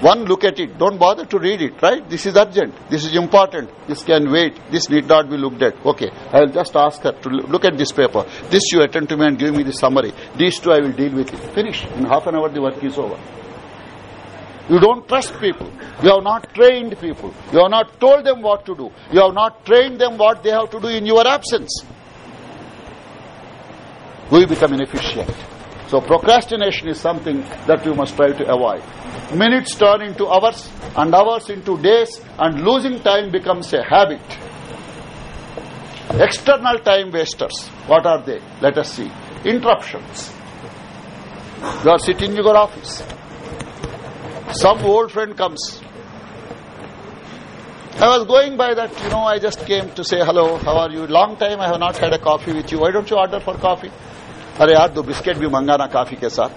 One, look at it. Don't bother to read it, right? This is urgent. This is important. This can wait. This need not be looked at. Okay. I will just ask her to look at this paper. This you attend to me and give me the summary. These two I will deal with it. Finish. In half an hour the work is over. You don't trust people. You have not trained people. You have not told them what to do. You have not trained them what they have to do in your absence. We become inefficient. So procrastination is something that we must try to avoid Minutes turn into hours and hours into days and losing time becomes a habit. External time wasters, what are they? Let us see. Interruptions. You are sitting in your office. Some old friend comes. I was going by that, you know, I just came to say hello, how are you? Long time I have not had a coffee with you. Why don't you order for coffee? अरे यार दो biscuit भी मंगाना काफी के साथ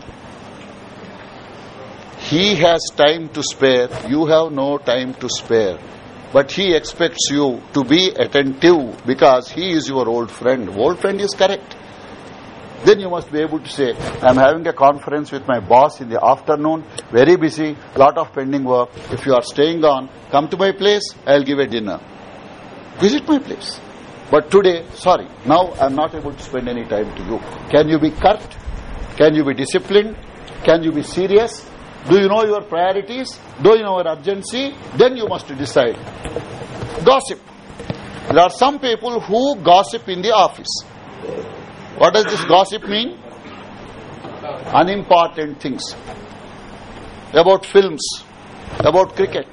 He has time to spare. You have no time to spare. But he expects you to be attentive because he is your old friend. Old friend is correct. Then you must be able to say i am having a conference with my boss in the afternoon. Very busy. Lot of pending work. If you are staying on come to my place. I'll give a dinner. Visit my place. But today, sorry, now I'm not able to spend any time to you. Can you be curt? Can you be disciplined? Can you be serious? Do you know your priorities? Do you know your urgency? Then you must decide. Gossip. There are some people who gossip in the office. What does this gossip mean? Unimportant things. About films, about cricket,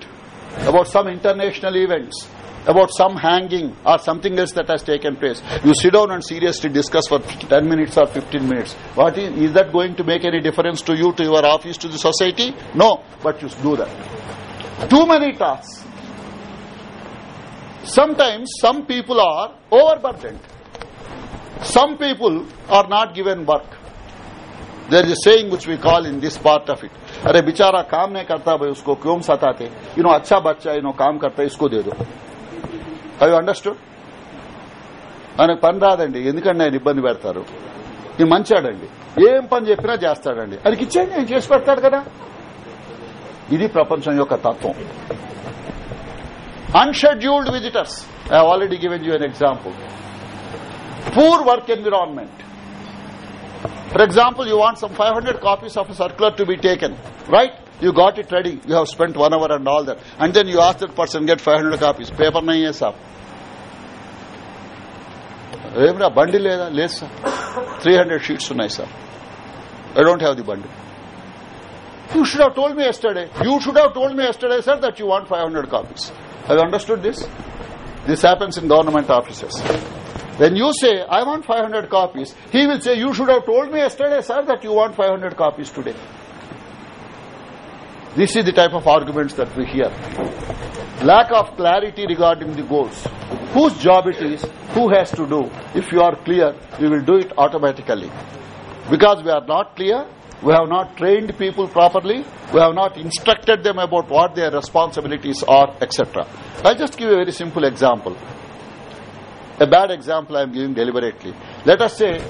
about some international events, about some hanging or something else that has taken place. You sit down and seriously discuss for 10 minutes or 15 minutes. What is, is that going to make any difference to you, to your office, to the society? No, but you do that. Too many tasks. Sometimes some people are overburdened. Some people are not given work. There is a saying which we call in this part of it. अरे बेचारा काम नहीं करता भाई उसको क्यों सताते you know अच्छा बच्चा यू नो काम करता है इसको दे दो అవి అండర్స్టూడ్ ఆయనకు పని రాదండి. ఎందుకంటే ఆయన ఇబ్బంది పెడతారు? ఈ మంచాడండి. ఏం పని చెప్పినా చేస్తాడండి. ఆయనకి ఇచ్చేయండి ఆయన చేసి పెడతాడు కదా. ఇది ప్రపంచం యొక్క తత్వం. Unscheduled visitors I already given you an example poor work environment for example you want some five hundred copies of circular to be taken right you got it ready. You have spent one hour and all that. And then you ask that person get 500 copies. Paper nahi hai saab ఏమిరా బండి లేదా లేదు sir three hundred sheets ఉన్నాయి sir I don't have the బండి you should have told me yesterday you should have told me yesterday sir that you want five hundred copies I understood this this happens in government offices When you say, I want 500 copies, he will say, you should have told me yesterday, sir, that you want 500 copies today. this is the type of arguments that we hear. Lack of clarity regarding the goals. Whose job it is, who has to do. If you are clear, we will do it automatically. Because we are not clear, we have not trained people properly, we have not instructed them about what their responsibilities are, etc. I'll just give a very simple example. A bad example I am giving deliberately. Let us say,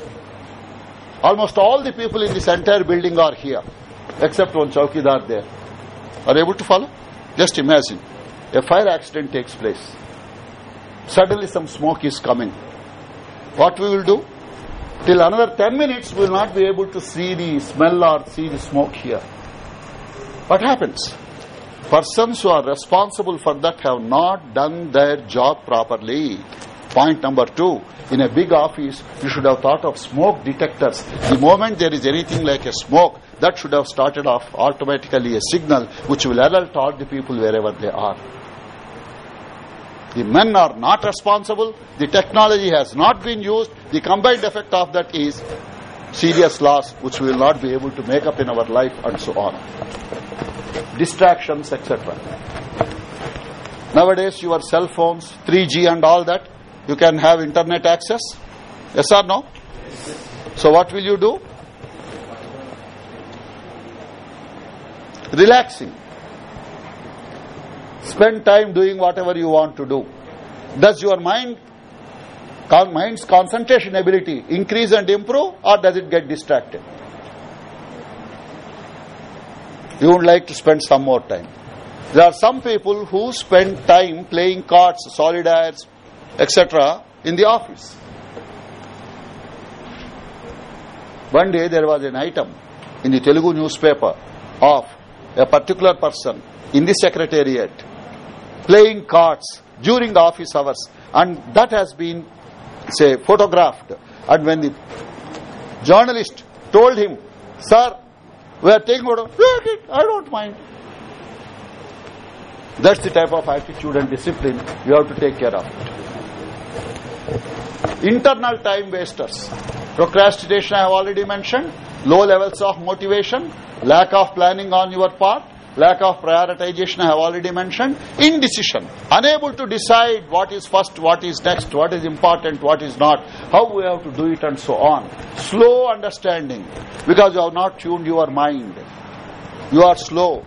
almost all the people in this entire building are here, except one chowkidar there. Are you able to follow? Just imagine a fire accident takes place. Suddenly some smoke is coming. What we will do? Till another 10 minutes we will not be able to see the smell or see the smoke here. What happens? Persons who are responsible for that have not done their job properly. Point number two, in a big office, you should have thought of smoke detectors. The moment there is anything like a smoke, that should have started off automatically a signal which will alert all the people wherever they are. The men are not responsible. The technology has not been used. The combined effect of that is serious loss which we will not be able to make up in our life and so on. Distractions, etc. Nowadays, your cell phones, 3G and all that, you can have internet access. Yes or no? So what will you do? Relaxing. Spend time doing whatever you want to do. Does your mind, mind's concentration ability increase and improve or does it get distracted? You would like to spend some more time. There are some people who spend time playing cards, solitaires, etc. in the office. One day there was an item in the Telugu newspaper of a particular person in the secretariat playing cards during the office hours and that has been say photographed and when the journalist told him sir we are taking photo i don't mind that's the type of attitude and discipline you have to take care of it internal time wasters procrastination i have already mentioned low levels of motivation lack of planning on your part lack of prioritization I have already mentioned, indecision, unable to decide what is first, what is next, what is important, what is not, how we have to do it and so on. Slow understanding because you have not tuned your mind. You are slow.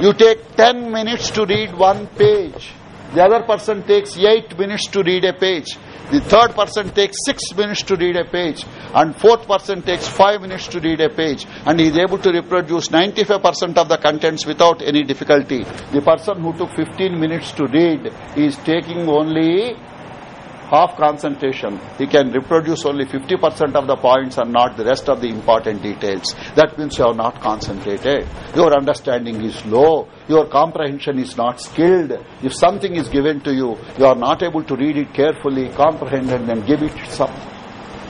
You take 10 minutes to read one page. The other person takes 8 minutes to read a page. The third person takes six minutes to read a page. And fourth person takes five minutes to read a page. And he is able to reproduce 95% of the contents without any difficulty. The person who took 15 minutes to read is taking only half concentration. He can reproduce only 50% of the points and not the rest of the important details. That means you are not concentrated. Your understanding is low. Your comprehension is not skilled. If something is given to you, you are not able to read it carefully, comprehend it, and then give it some.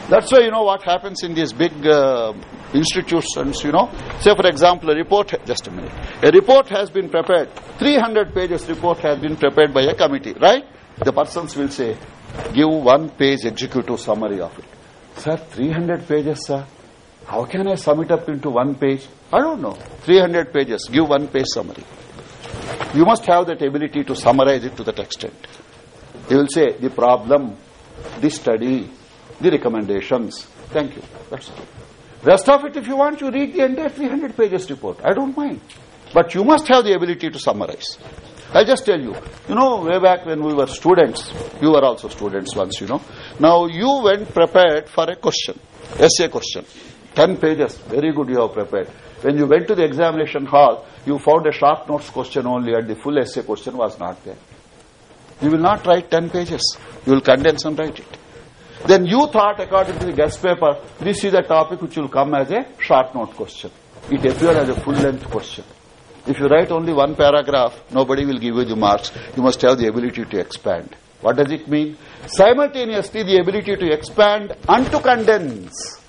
That's why you know what happens in these big uh, institutions, you know. Say for example, a report, just a minute. A report has been prepared. 300 pages report has been prepared by a committee, right? The persons will say, give one page executive summary of it. Sir, 300 pages, sir. How can I sum it up into one page? I don't know. 300 pages. Give one page summary. You must have that ability to summarize it to that extent. You will say the problem, the study, the recommendations. Thank you. That's all. Rest of it, if you want, you read the entire 300 pages report. I don't mind. But you must have the ability to summarize. I'll just tell you, you know, way back when we were students, you were also students once, you know. Now you went prepared for a question, essay question. 10 pages, very good you have prepared. When you went to the examination hall, you found a short notes question only and the full essay question was not there. You will not write 10 pages. You will condense and write it. Then you thought, according to the guest paper, this is a topic which will come as a short note question. It appeared as a full-length question. If you write only one paragraph, nobody will give you the marks. You must have the ability to expand. What does it mean? Simultaneously, the ability to expand and to condense.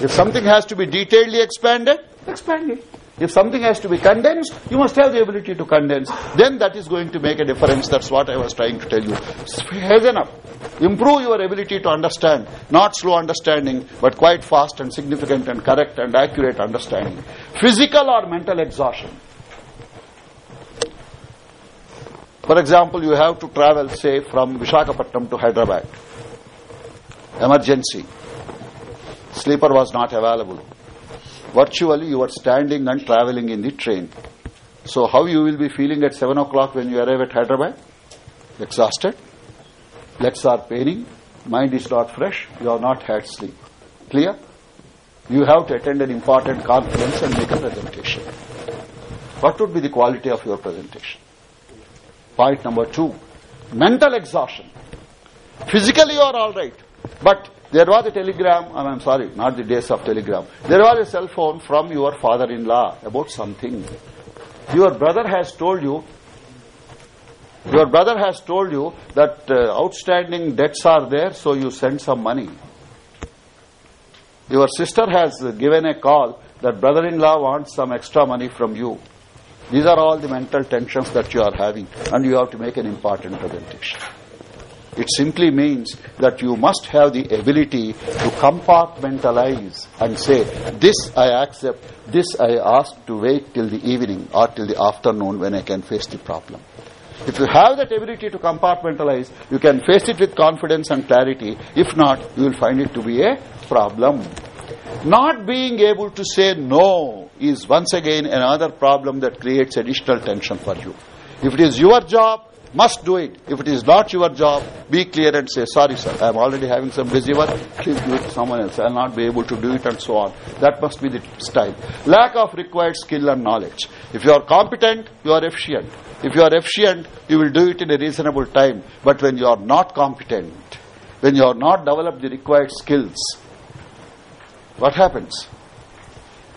If something has to be detailedly expanded, expand it. If something has to be condensed, you must have the ability to condense. Then that is going to make a difference. That's what I was trying to tell you. Hasten up. Improve your ability to understand. Not slow understanding, but quite fast and significant and correct and accurate understanding. Physical or mental exhaustion. For example, you have to travel, say, from Vishakhapatnam to Hyderabad. Emergency. Sleeper was not available virtually you are standing and traveling in the train. So how you will be feeling at 7 o'clock when you arrive at Hyderabad? Exhausted, legs are paining, mind is not fresh, you have not had sleep. Clear? You have to attend an important conference and make a presentation. What would be the quality of your presentation? Point number two, mental exhaustion. Physically you are alright, but there was a telegram, I'm sorry, not the days of telegram. There was a cell phone from your father-in-law about something. Your brother has told you, your brother has told you that uh, outstanding debts are there, so you send some money. Your sister has given a call that brother-in-law wants some extra money from you. These are all the mental tensions that you are having and you have to make an important presentation. It simply means that you must have the ability to compartmentalize and say, this I accept, this I ask to wait till the evening or till the afternoon when I can face the problem. If you have that ability to compartmentalize, you can face it with confidence and clarity. If not, you will find it to be a problem. Not being able to say no is once again another problem that creates additional tension for you. If it is your job, must do it. If it is not your job, be clear and say, sorry sir, I am already having some busy work, please do it to someone else. I will not be able to do it and so on. That must be the style. Lack of required skill and knowledge. If you are competent, you are efficient. If you are efficient, you will do it in a reasonable time. But when you are not competent, when you are not developed the required skills, what happens?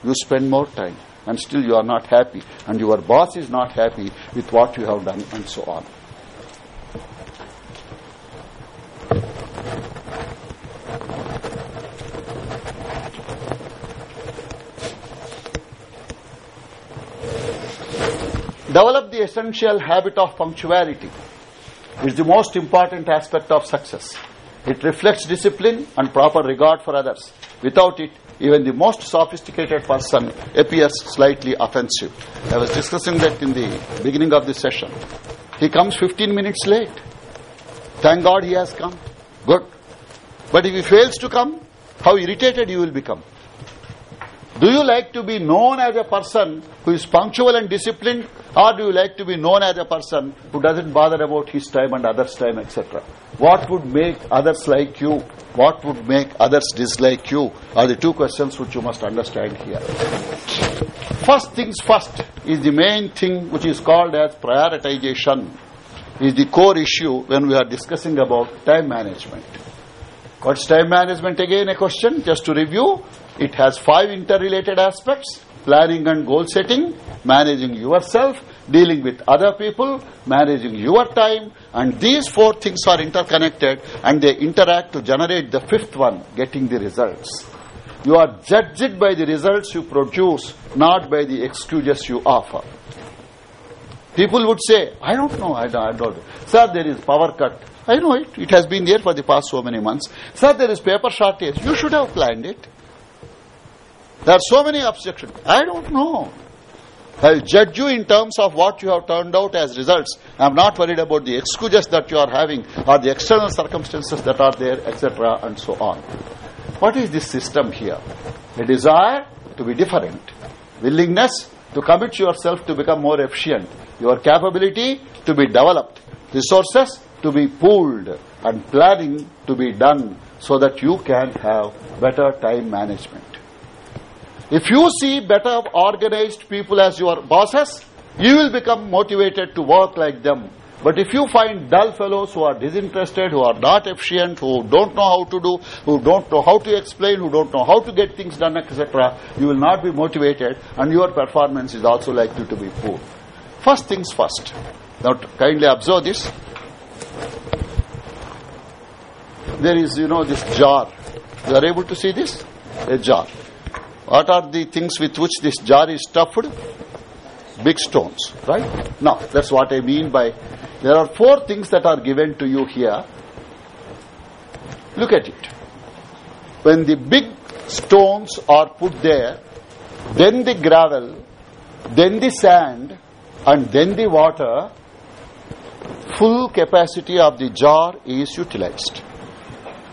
You spend more time and still you are not happy and your boss is not happy with what you have done and so on. Develop the essential habit of punctuality. It's the most important aspect of success. It reflects discipline and proper regard for others. Without it, even the most sophisticated person appears slightly offensive. I was discussing that in the beginning of the session. He comes 15 minutes late. Thank God he has come. Good. But if he fails to come, how irritated you will become. Do you like to be known as a person who is punctual and disciplined or do you like to be known as a person who doesn't bother about his time and others' time, etc.? What would make others like you? What would make others dislike you? Are the two questions which you must understand here. First things first is the main thing which is called as prioritization, is the core issue when we are discussing about time management. What's time management again a question? Just to review, it has five interrelated aspects planning and goal setting, managing yourself, dealing with other people, managing your time, and these four things are interconnected and they interact to generate the fifth one, getting the results. You are judged by the results you produce, not by the excuses you offer. People would say, I don't know, I don't, I don't. Sir, there is power cut. I know it. It has been there for the past so many months. Sir, there is paper shortage. You should have planned it. There are so many objections. I don't know. I'll judge you in terms of what you have turned out as results. I'm not worried about the excuses that you are having or the external circumstances that are there, etc., and so on. What is this system here? A desire to be different, willingness to commit yourself to become more efficient, your capability to be developed, resources to be pooled, and planning to be done so that you can have better time management. If you see better organized people as your bosses, you will become motivated to work like them. But if you find dull fellows who are disinterested, who are not efficient, who don't know how to do, who don't know how to explain, who don't know how to get things done, etc., you will not be motivated and your performance is also likely to be poor. First things first. Now kindly observe this. There is, you know, this jar. You are able to see this? A jar. What are the things with which this jar is stuffed? Big stones, right? Now, that's what I mean by there are four things that are given to you here. Look at it. When the big stones are put there, then the gravel, then the sand, and then the water, full capacity of the jar is utilized.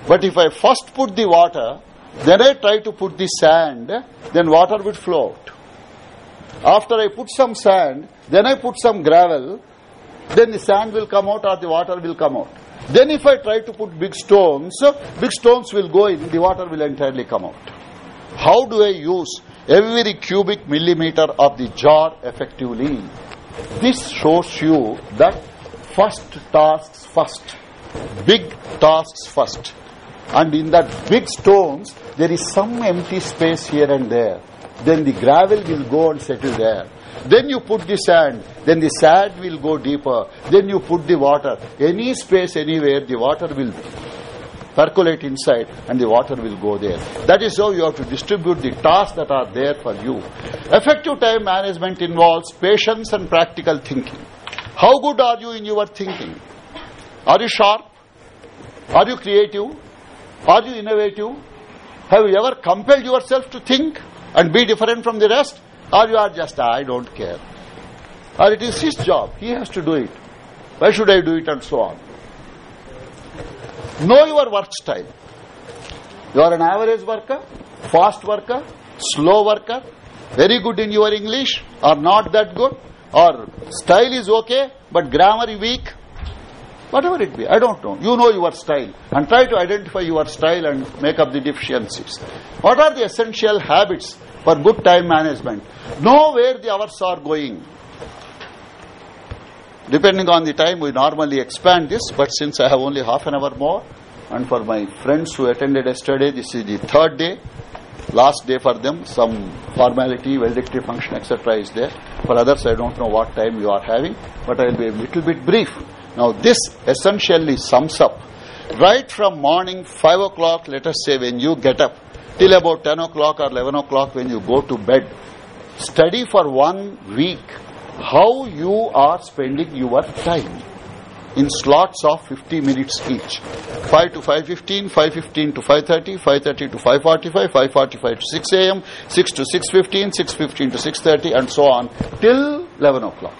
But if I first put the water, then I try to put the sand, then water will flow out. After I put some sand, then I put some gravel, then the sand will come out or the water will come out. Then if I try to put big stones, big stones will go in, the water will entirely come out. How do I use every cubic millimeter of the jar effectively? This shows you that first tasks first, big tasks first. And in that big stones, there is some empty space here and there. Then the gravel will go and settle there. Then you put the sand, then the sand will go deeper. Then you put the water. Any space anywhere, the water will percolate inside and the water will go there. That is how you have to distribute the tasks that are there for you. Effective time management involves patience and practical thinking. How good are you in your thinking? Are you sharp? Are you creative? Are you innovative? Have you ever compelled yourself to think and be different from the rest? Or you are just, I don't care. Or it is his job. He has to do it. Why should I do it and so on. Know your work style. You are an average worker, fast worker, slow worker, very good in your English or not that good or style is okay but grammar is weak. Whatever it be, I don't know. You know your style and try to identify your style and make up the deficiencies. What are the essential habits for good time management? Know where the hours are going Depending on the time, we normally expand this, but since I have only half an hour more, and for my friends who attended yesterday, this is the third day, last day for them, some formality, valedictory function, etc. is there. For others, I don't know what time you are having, but I will be a little bit brief. Now, this essentially sums up right from morning 5 o'clock, let us say, when you get up, till about 10 o'clock or 11 o'clock when you go to bed. Study for one week how you are spending your time in slots of 50 minutes each 5 to 5.15 5.15 to 5.30 5.30 to 5.45 5.45 to 6 a.m 6 to 6.15 6.15 to 6.30 and so on till 11 o'clock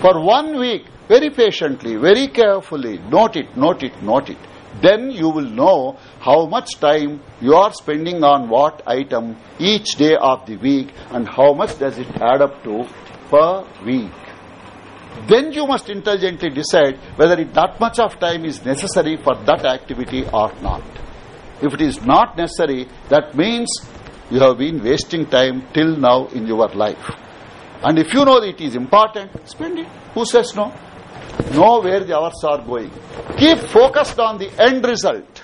for one week very patiently very carefully note it note it note it then you will know how much time you are spending on what item each day of the week and how much does it add up to per week. Then you must intelligently decide whether that much of time is necessary for that activity or not. If it is not necessary, that means you have been wasting time till now in your life. And if you know that it is important, spend it. Who says no? Know where the hours are going. Keep focused on the end result.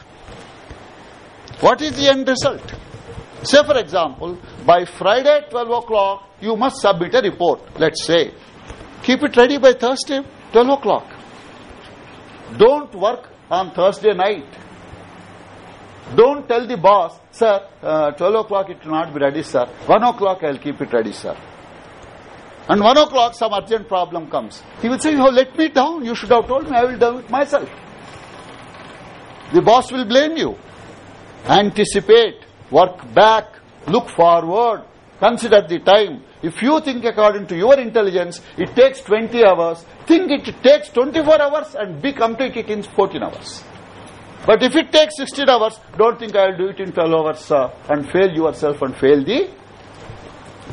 What is the end result? Say, for example, by Friday 12 o'clock, you must submit a report, let's say. Keep it ready by Thursday, 12 o'clock. Don't work on Thursday night. Don't tell the boss, sir, uh, 12 o'clock it will not be ready, sir. 1 o'clock I'll keep it ready, sir. And 1 o'clock some urgent problem comes. He will say, have let me down. You should have told me I will do it myself. The boss will blame you. Anticipate work back, look forward, consider the time. If you think according to your intelligence, it takes 20 hours, think it takes 24 hours and be complete it in 14 hours. But if it takes 16 hours, don't think I will do it in 12 hours uh, and fail yourself and fail the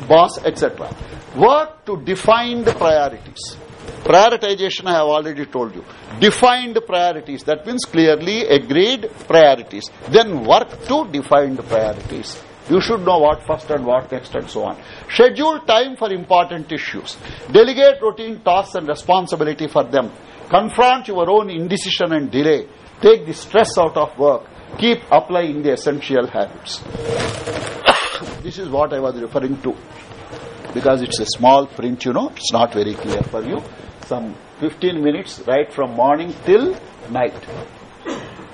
boss, etc. Work to define the priorities. Prioritization I have already told you. Defined priorities, that means clearly agreed priorities. Then work to define the priorities. You should know what first and what next and so on. Schedule time for important issues. Delegate routine tasks and responsibility for them. Confront your own indecision and delay. Take the stress out of work. Keep applying the essential habits. This is what I was referring to because it's a small print, you know, it's not very clear for you. Some 15 minutes right from morning till night.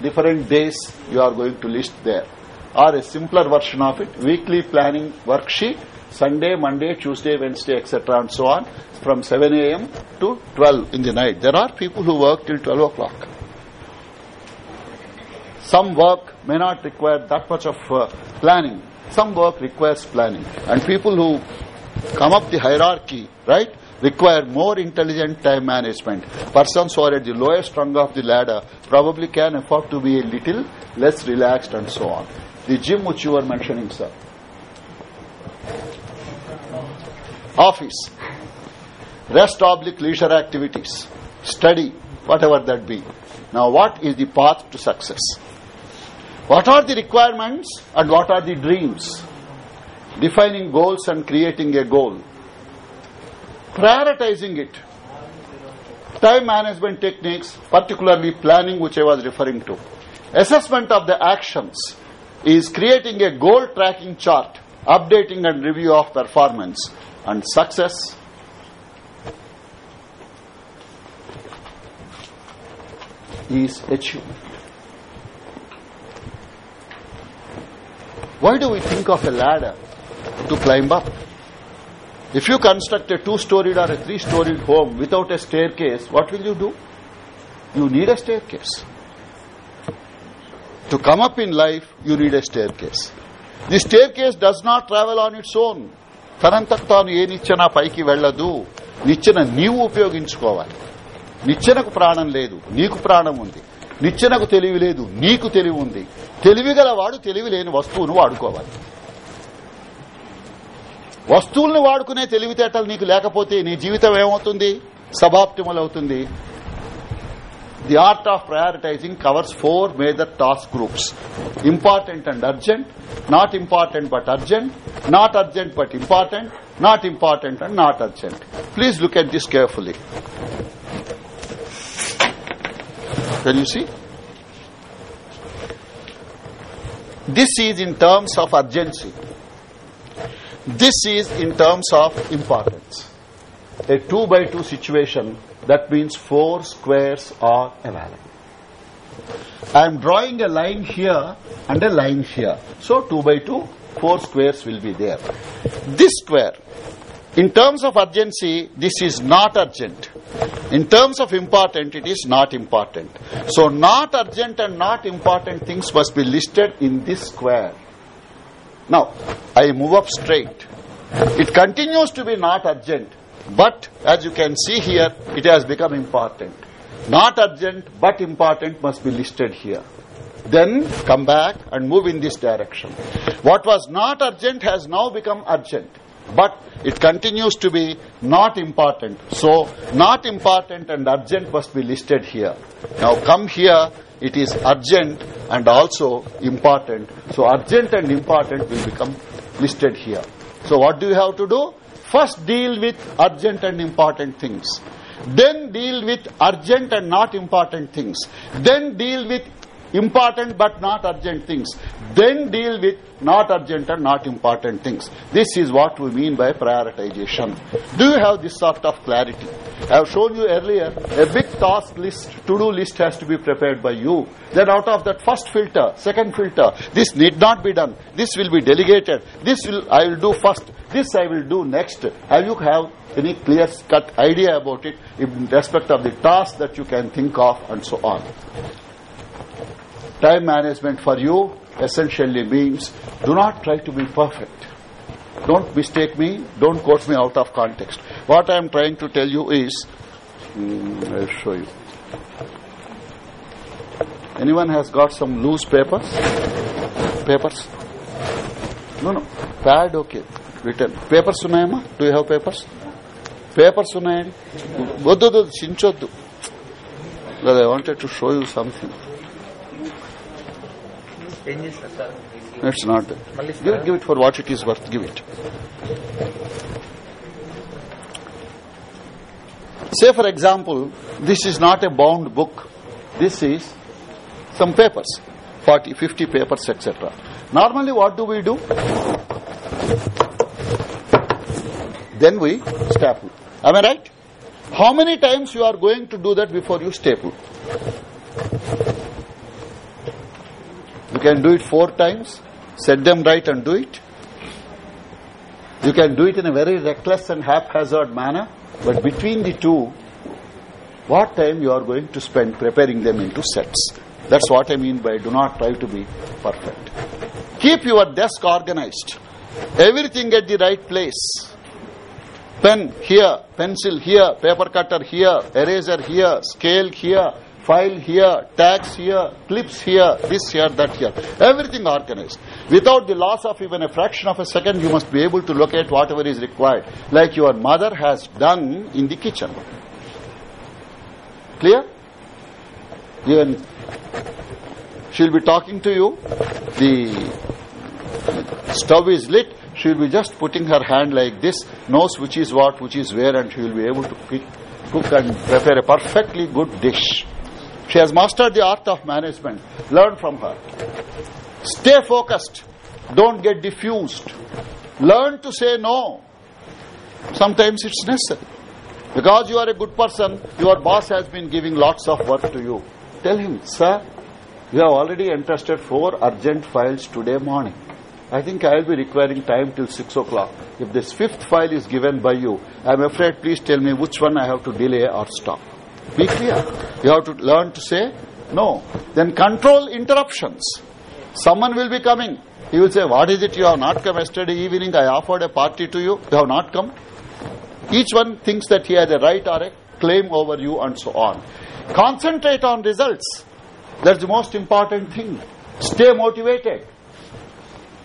Different days you are going to list there. Or a simpler version of it, weekly planning worksheet, Sunday, Monday, Tuesday, Wednesday, etc. and so on, from 7 a.m. to 12 in the night. There are people who work till 12 o'clock. Some work may not require that much of uh, planning. Some work requires planning. And people who come up the hierarchy, right, require more intelligent time management. Persons who are at the lowest rung of the ladder probably can afford to be a little less relaxed and so on. The gym which you were mentioning, sir. Office. Rest oblique leisure activities. Study, whatever that be. Now what is the path to success? What are the requirements and what are the dreams? defining goals and creating a goal, prioritizing it, time management techniques, particularly planning, which I was referring to, assessment of the actions is creating a goal tracking chart, updating and review of performance, and success. Is achieved. Why do we think of a ladder to climb up? If you construct a two-storied or a three-storied home without a staircase, what will you do? You need a staircase. To come up in life, you need a staircase. The staircase does not travel on its own. తనంతకు తాను ఏ నిచ్చెన పైకి వెళ్ళదు నిచ్చెన నీవు ఉపయోగించుకోవాలి నిచ్చెనకు ప్రాణం లేదు నీకు ప్రాణం ఉంది నిచ్చెనకు తెలివి లేదు నీకు తెలివి ఉంది. తెలివిగలవాడు తెలివి లేని వస్తువును వాడుకోవాలి. వస్తువులను వాడుకునే తెలివితేటలు నీకు లేకపోతే నీ జీవితం ఏమవుతుంది? సబాప్టిమల్ అవుతుంది the art of prioritising covers four major task groups important and urgent not important but urgent not urgent but important not important and not urgent please look at this carefully Can you see? This is in terms of urgency. This is in terms of importance. A 2 by 2 situation, that means 4 squares are available. I am drawing a line here and a line here. So 2 by 2, 4 squares will be there. This square, in terms of urgency, this is not urgent. In terms of important, it is not important. So not urgent and not important things must be listed in this square. Now, I move up straight. It continues to be not urgent, but as you can see here, it has become important. Not urgent but important must be listed here. Then come back and move in this direction. What was not urgent has now become urgent, but it continues to be not important. So, not important and urgent must be listed here. Now come here, it is urgent and also important. So, urgent and important will become listed here. So, what do you have to do? First deal with urgent and important things. Then deal with urgent and not important things. Then deal with important but not urgent things. Then deal with not urgent and not important things. This is what we mean by prioritization. Do you have this sort of clarity? I have shown you earlier a big task list, to-do list has to be prepared by you. Then out of that first filter, second filter, this need not be done. This will be delegated. This will I will do first. This I will do next. Have you have any clear cut idea about it in respect of the task that you can think of and so on? time management for you essentially means do not try to be perfect. Don't mistake me don't quote me out of context. What i am trying to tell you is mm, i'll show you. Anyone has got some loose papers? Papers? No no. Pad okay. Written. Papers unayama do you have papers? Papers unayandi oddu oddu chinchoddu i wanted to show you something changes, sir. It's not. Give, it, give it for what it is worth. Give it. Say, for example, this is not a bound book. This is some papers, 40, 50 papers, etc. Normally, what do we do? Then we staple. Am I right? How many times you are going to do that before you staple? You can do it four times, set them right and do it. You can do it in a very reckless and haphazard manner, but between the two, what time you are going to spend preparing them into sets. That's what I mean by do not try to be perfect. Keep your desk organized. Everything at the right place. Pen here, pencil here, paper cutter here, eraser here, scale here, file here, tacks here, clips here, this here, that here. Everything organized. Without the loss of even a fraction of a second, you must be able to locate whatever is required, like your mother has done in the kitchen. Clear? Even she'll be talking to you, the stove is lit, she will be just putting her hand like this, knows which is what, which is where, and she will be able to cook, cook and prepare a perfectly good dish. She has mastered the art of management. Learn from her. Stay focused. Don't get diffused. Learn to say no. Sometimes it's necessary. Because you are a good person, your boss has been giving lots of work to you. Tell him, sir, you have already entrusted four urgent files today morning. I think I will be requiring time till 6 o'clock. If this fifth file is given by you, I am afraid please tell me which one I have to delay or stop. Be clear. You have to learn to say no. Then control interruptions. Someone will be coming. He will say, what is it you have not come yesterday evening? I offered a party to you. You have not come. Each one thinks that he has a right or a claim over you and so on. Concentrate on results. That's the most important thing. Stay motivated.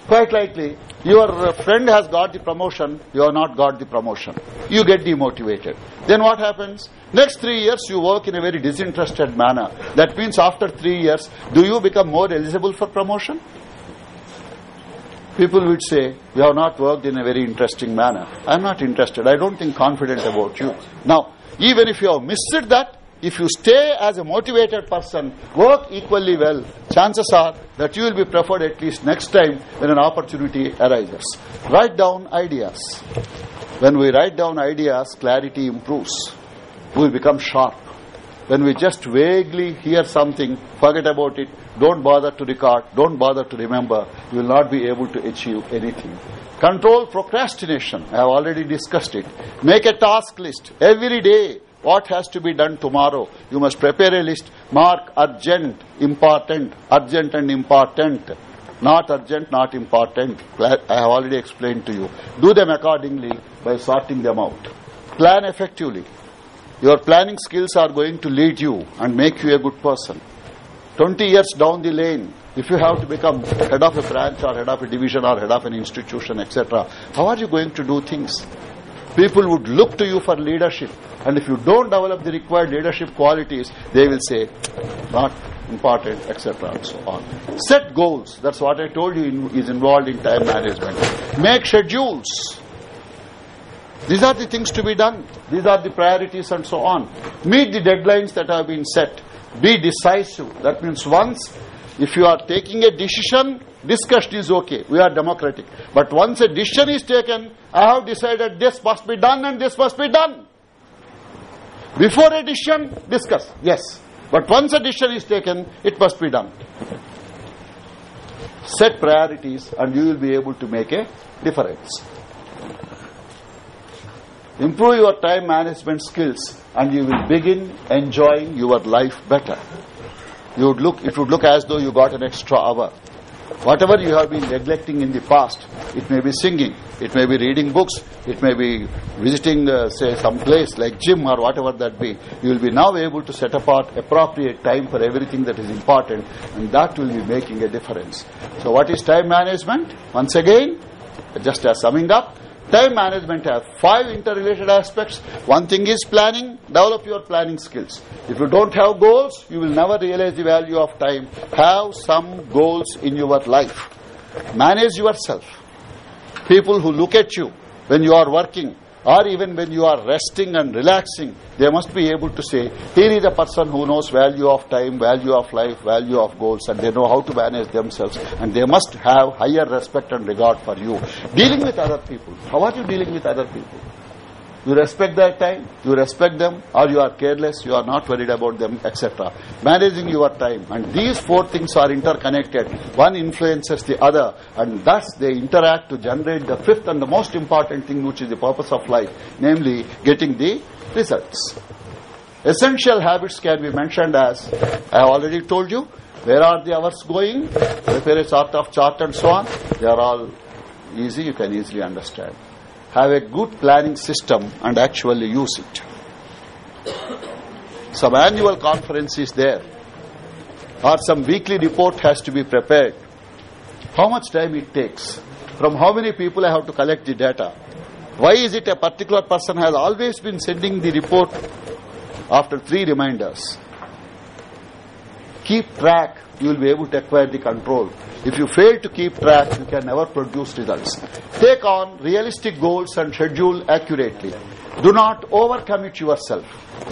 Quite likely, your uh, friend has got the promotion, you have not got the promotion. You get demotivated. Then what happens? Next three years, you work in a very disinterested manner. That means after three years, do you become more eligible for promotion? People would say, you have not worked in a very interesting manner. I am not interested. I don't think confident about you. Now, even if you have missed that, if you stay as a motivated person, work equally well, chances are that you will be preferred at least next time when an opportunity arises. Write down ideas. When we write down ideas, clarity improves. We become sharp. When we just vaguely hear something, forget about it, don't bother to record, don't bother to remember, you will not be able to achieve anything. Control procrastination. I have already discussed it. Make a task list every day what has to be done tomorrow? You must prepare a list. Mark urgent, important, urgent and important. Not urgent, not important. I have already explained to you. Do them accordingly by sorting them out. Plan effectively. Your planning skills are going to lead you and make you a good person. 20 years down the lane, if you have to become head of a branch or head of a division or head of an institution, etc., how are you going to do things? People would look to you for leadership and if you don't develop the required leadership qualities, they will say, not important, etc. and so on. Set goals. That's what I told you is involved in time management. Make schedules. These are the things to be done. These are the priorities and so on. Meet the deadlines that have been set. Be decisive. That means once, if you are taking a decision, discussion is okay. We are democratic. But once a decision is taken, I have decided this must be done and this must be done. Before a decision, discuss. Yes. But once a decision is taken, it must be done. Set priorities and you will be able to make a difference. Improve your time management skills and you will begin enjoying your life better. You would look, it would look as though you got an extra hour. Whatever you have been neglecting in the past, it may be singing, it may be reading books, it may be visiting, uh, say, some place like gym or whatever that be. You will be now able to set apart appropriate time for everything that is important, and that will be making a difference. So, what is time management? Once again, just as summing up, Time management has five interrelated aspects. One thing is planning. Develop your planning skills. If you don't have goals, you will never realize the value of time. Have some goals in your life. Manage yourself. People who look at you when you are working or even when you are resting and relaxing, they must be able to say, here is a person who knows value of time, value of life, value of goals, and they know how to manage themselves, and they must have higher respect and regard for you. Dealing with other people. How are you dealing with other people? You respect their time, you respect them, or you are careless, you are not worried about them, etc. Managing your time. And these four things are interconnected. One influences the other, and thus they interact to generate the fifth and the most important thing, which is the purpose of life, namely getting the results. Essential habits can be mentioned as I have already told you. Where are the hours going? Prepare a sort of chart and so on. They are all easy, you can easily understand have a good planning system and actually use it. Some annual conference is there or some weekly report has to be prepared. How much time it takes? From how many people I have to collect the data? Why is it a particular person has always been sending the report after three reminders? Keep track, you will be able to acquire the control. If you fail to keep track, you can never produce results. Take on realistic goals and schedule accurately. Do not overcommit yourself.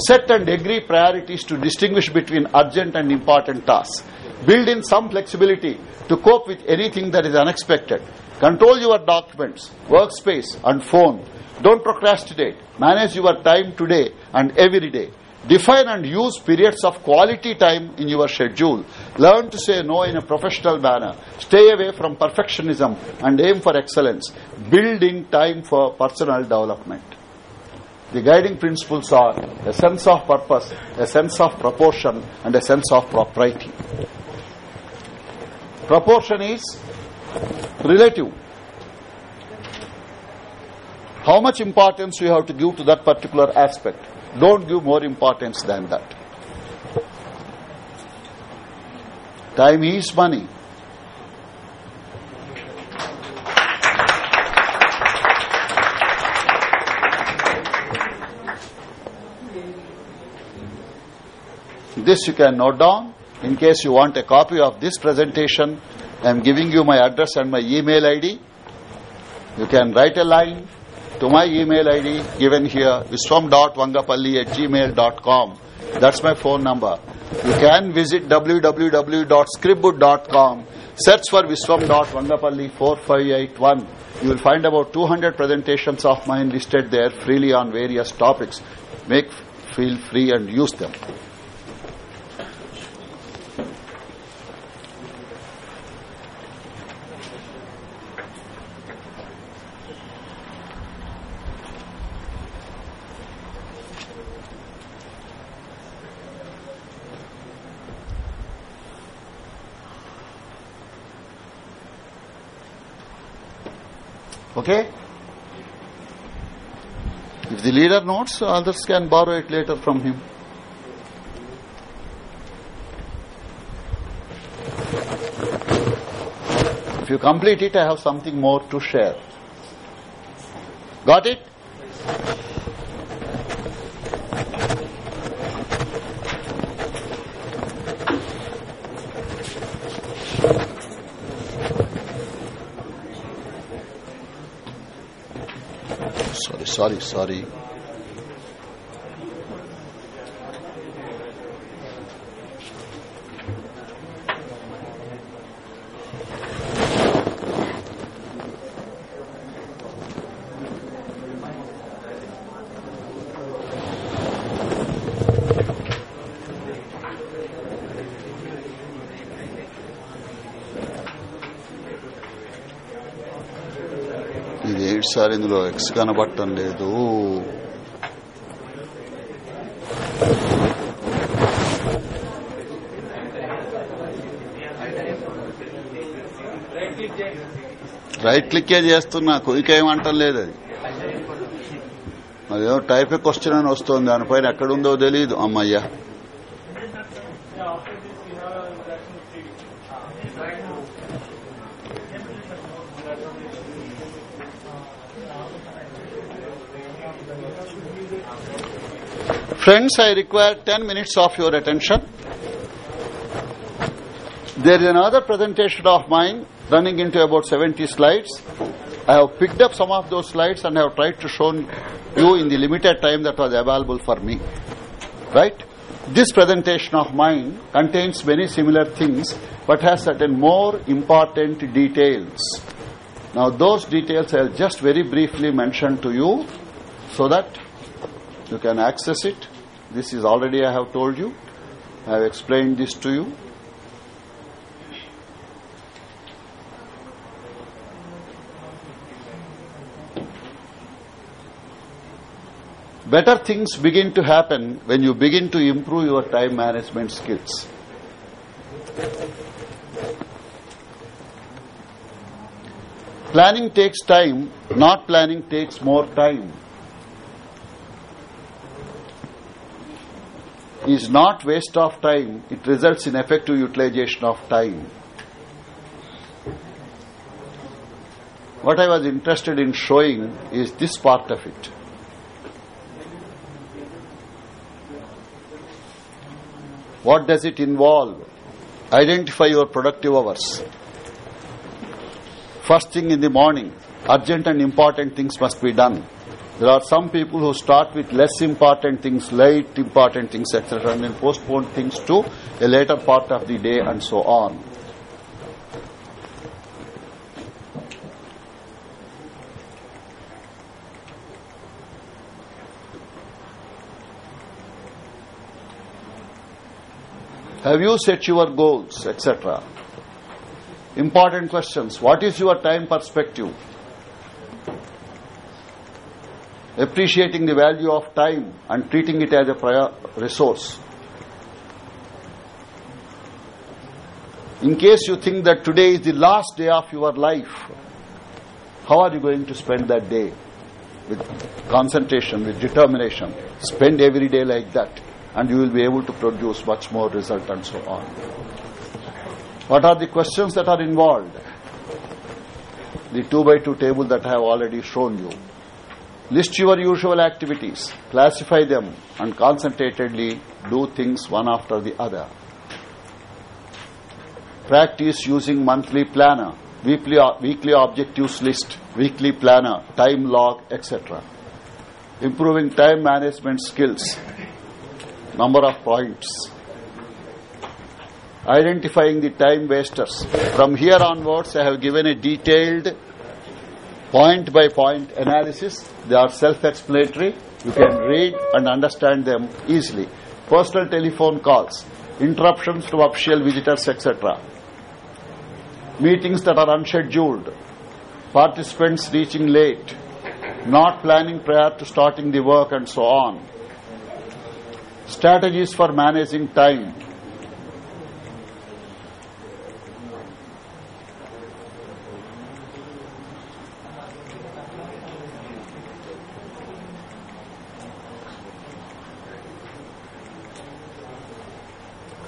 Set and agree priorities to distinguish between urgent and important tasks. Build in some flexibility to cope with anything that is unexpected. Control your documents, workspace and phone. Don't procrastinate. Manage your time today and every day. Define and use periods of quality time in your schedule. Learn to say no in a professional manner. Stay away from perfectionism and aim for excellence. Build in time for personal development. The guiding principles are a sense of purpose, a sense of proportion, and a sense of propriety. Proportion is relative. How much importance you have to give to that particular aspect. Don't give more importance than that. Time is money. This you can note down. In case you want a copy of this presentation, I am giving you my address and my email ID. You can write a line to my email ID given here, viswam.vangapalli at gmail.com. That's my phone number. You can visit www.scribbook.com. Search for viswam.vangapalli 4581. You will find about 200 presentations of mine listed there freely on various topics. Make feel free and use them. Okay? If the leader notes, others can borrow it later from him. If you complete it, I have something more to share. Got it? Sorry, sorry, sir ఇందులో X కనబడటం లేదు right క్లిక్కే చేస్తున్నా కుయిక్ ఏమంటం లేదు అది. అదేమో type question అని వస్తుంది దానిపైన ఎక్కడుందో తెలియదు అమ్మయ్యా. Friends, I require 10 minutes of your attention. There is another presentation of mine running into about 70 slides. I have picked up some of those slides and I have tried to show you in the limited time that was available for me. Right? This presentation of mine contains many similar things but has certain more important details. Now those details I will just very briefly mention to you so that you can access it. This is already I have told you. I have explained this to you. Better things begin to happen when you begin to improve your time management skills. Planning takes time, not planning takes more time. Is not waste of time, it results in effective utilization of time. What I was interested in showing is this part of it. What does it involve? Identify your productive hours. First thing in the morning, urgent and important things must be done. There are some people who start with less important things, late important things, etc., and then postpone things to a later part of the day and so on. Have you set your goals, etc.? Important questions. What is your time perspective? Appreciating the value of time and treating it as a prior resource. In case you think that today is the last day of your life, how are you going to spend that day? With concentration, with determination. Spend every day like that and you will be able to produce much more result and so on. What are the questions that are involved? The 2 by 2 table that I have already shown you. List your usual activities, classify them and concentratedly do things one after the other. Practice using monthly planner, weekly, weekly objectives list, weekly planner, time log, etc. Improving time management skills, number of points. Identifying the time wasters. From here onwards, I have given a detailed point by point analysis. They are self-explanatory. You can read and understand them easily. Personal telephone calls, interruptions to official visitors, etc. Meetings that are unscheduled, participants reaching late, not planning prior to starting the work and so on. Strategies for managing time.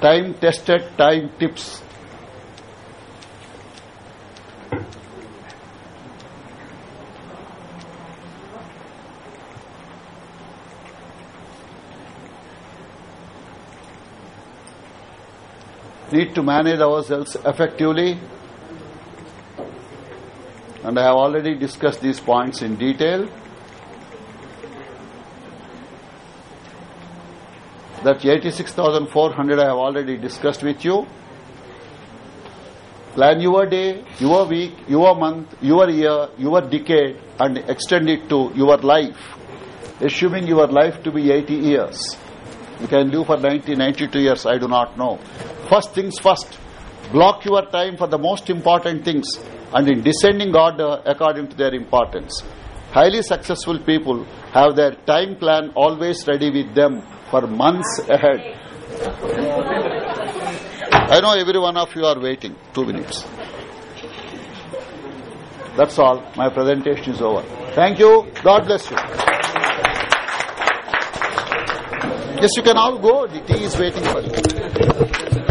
Time tested time tips. need to manage ourselves effectively and I have already discussed these points in detail. That 86,400 I have already discussed with you. Plan your day, your week, your month, your year, your decade and extend it to your life. Assuming your life to be 80 years. You can live for 90, 92 years, I do not know. First things first. Block your time for the most important things and in descending order according to their importance. Highly successful people have their time plan always ready with them for months ahead. I know every one of you are waiting. Two minutes. That's all. My presentation is over. Thank you. God bless you. Yes, you can all go. The tea is waiting for you.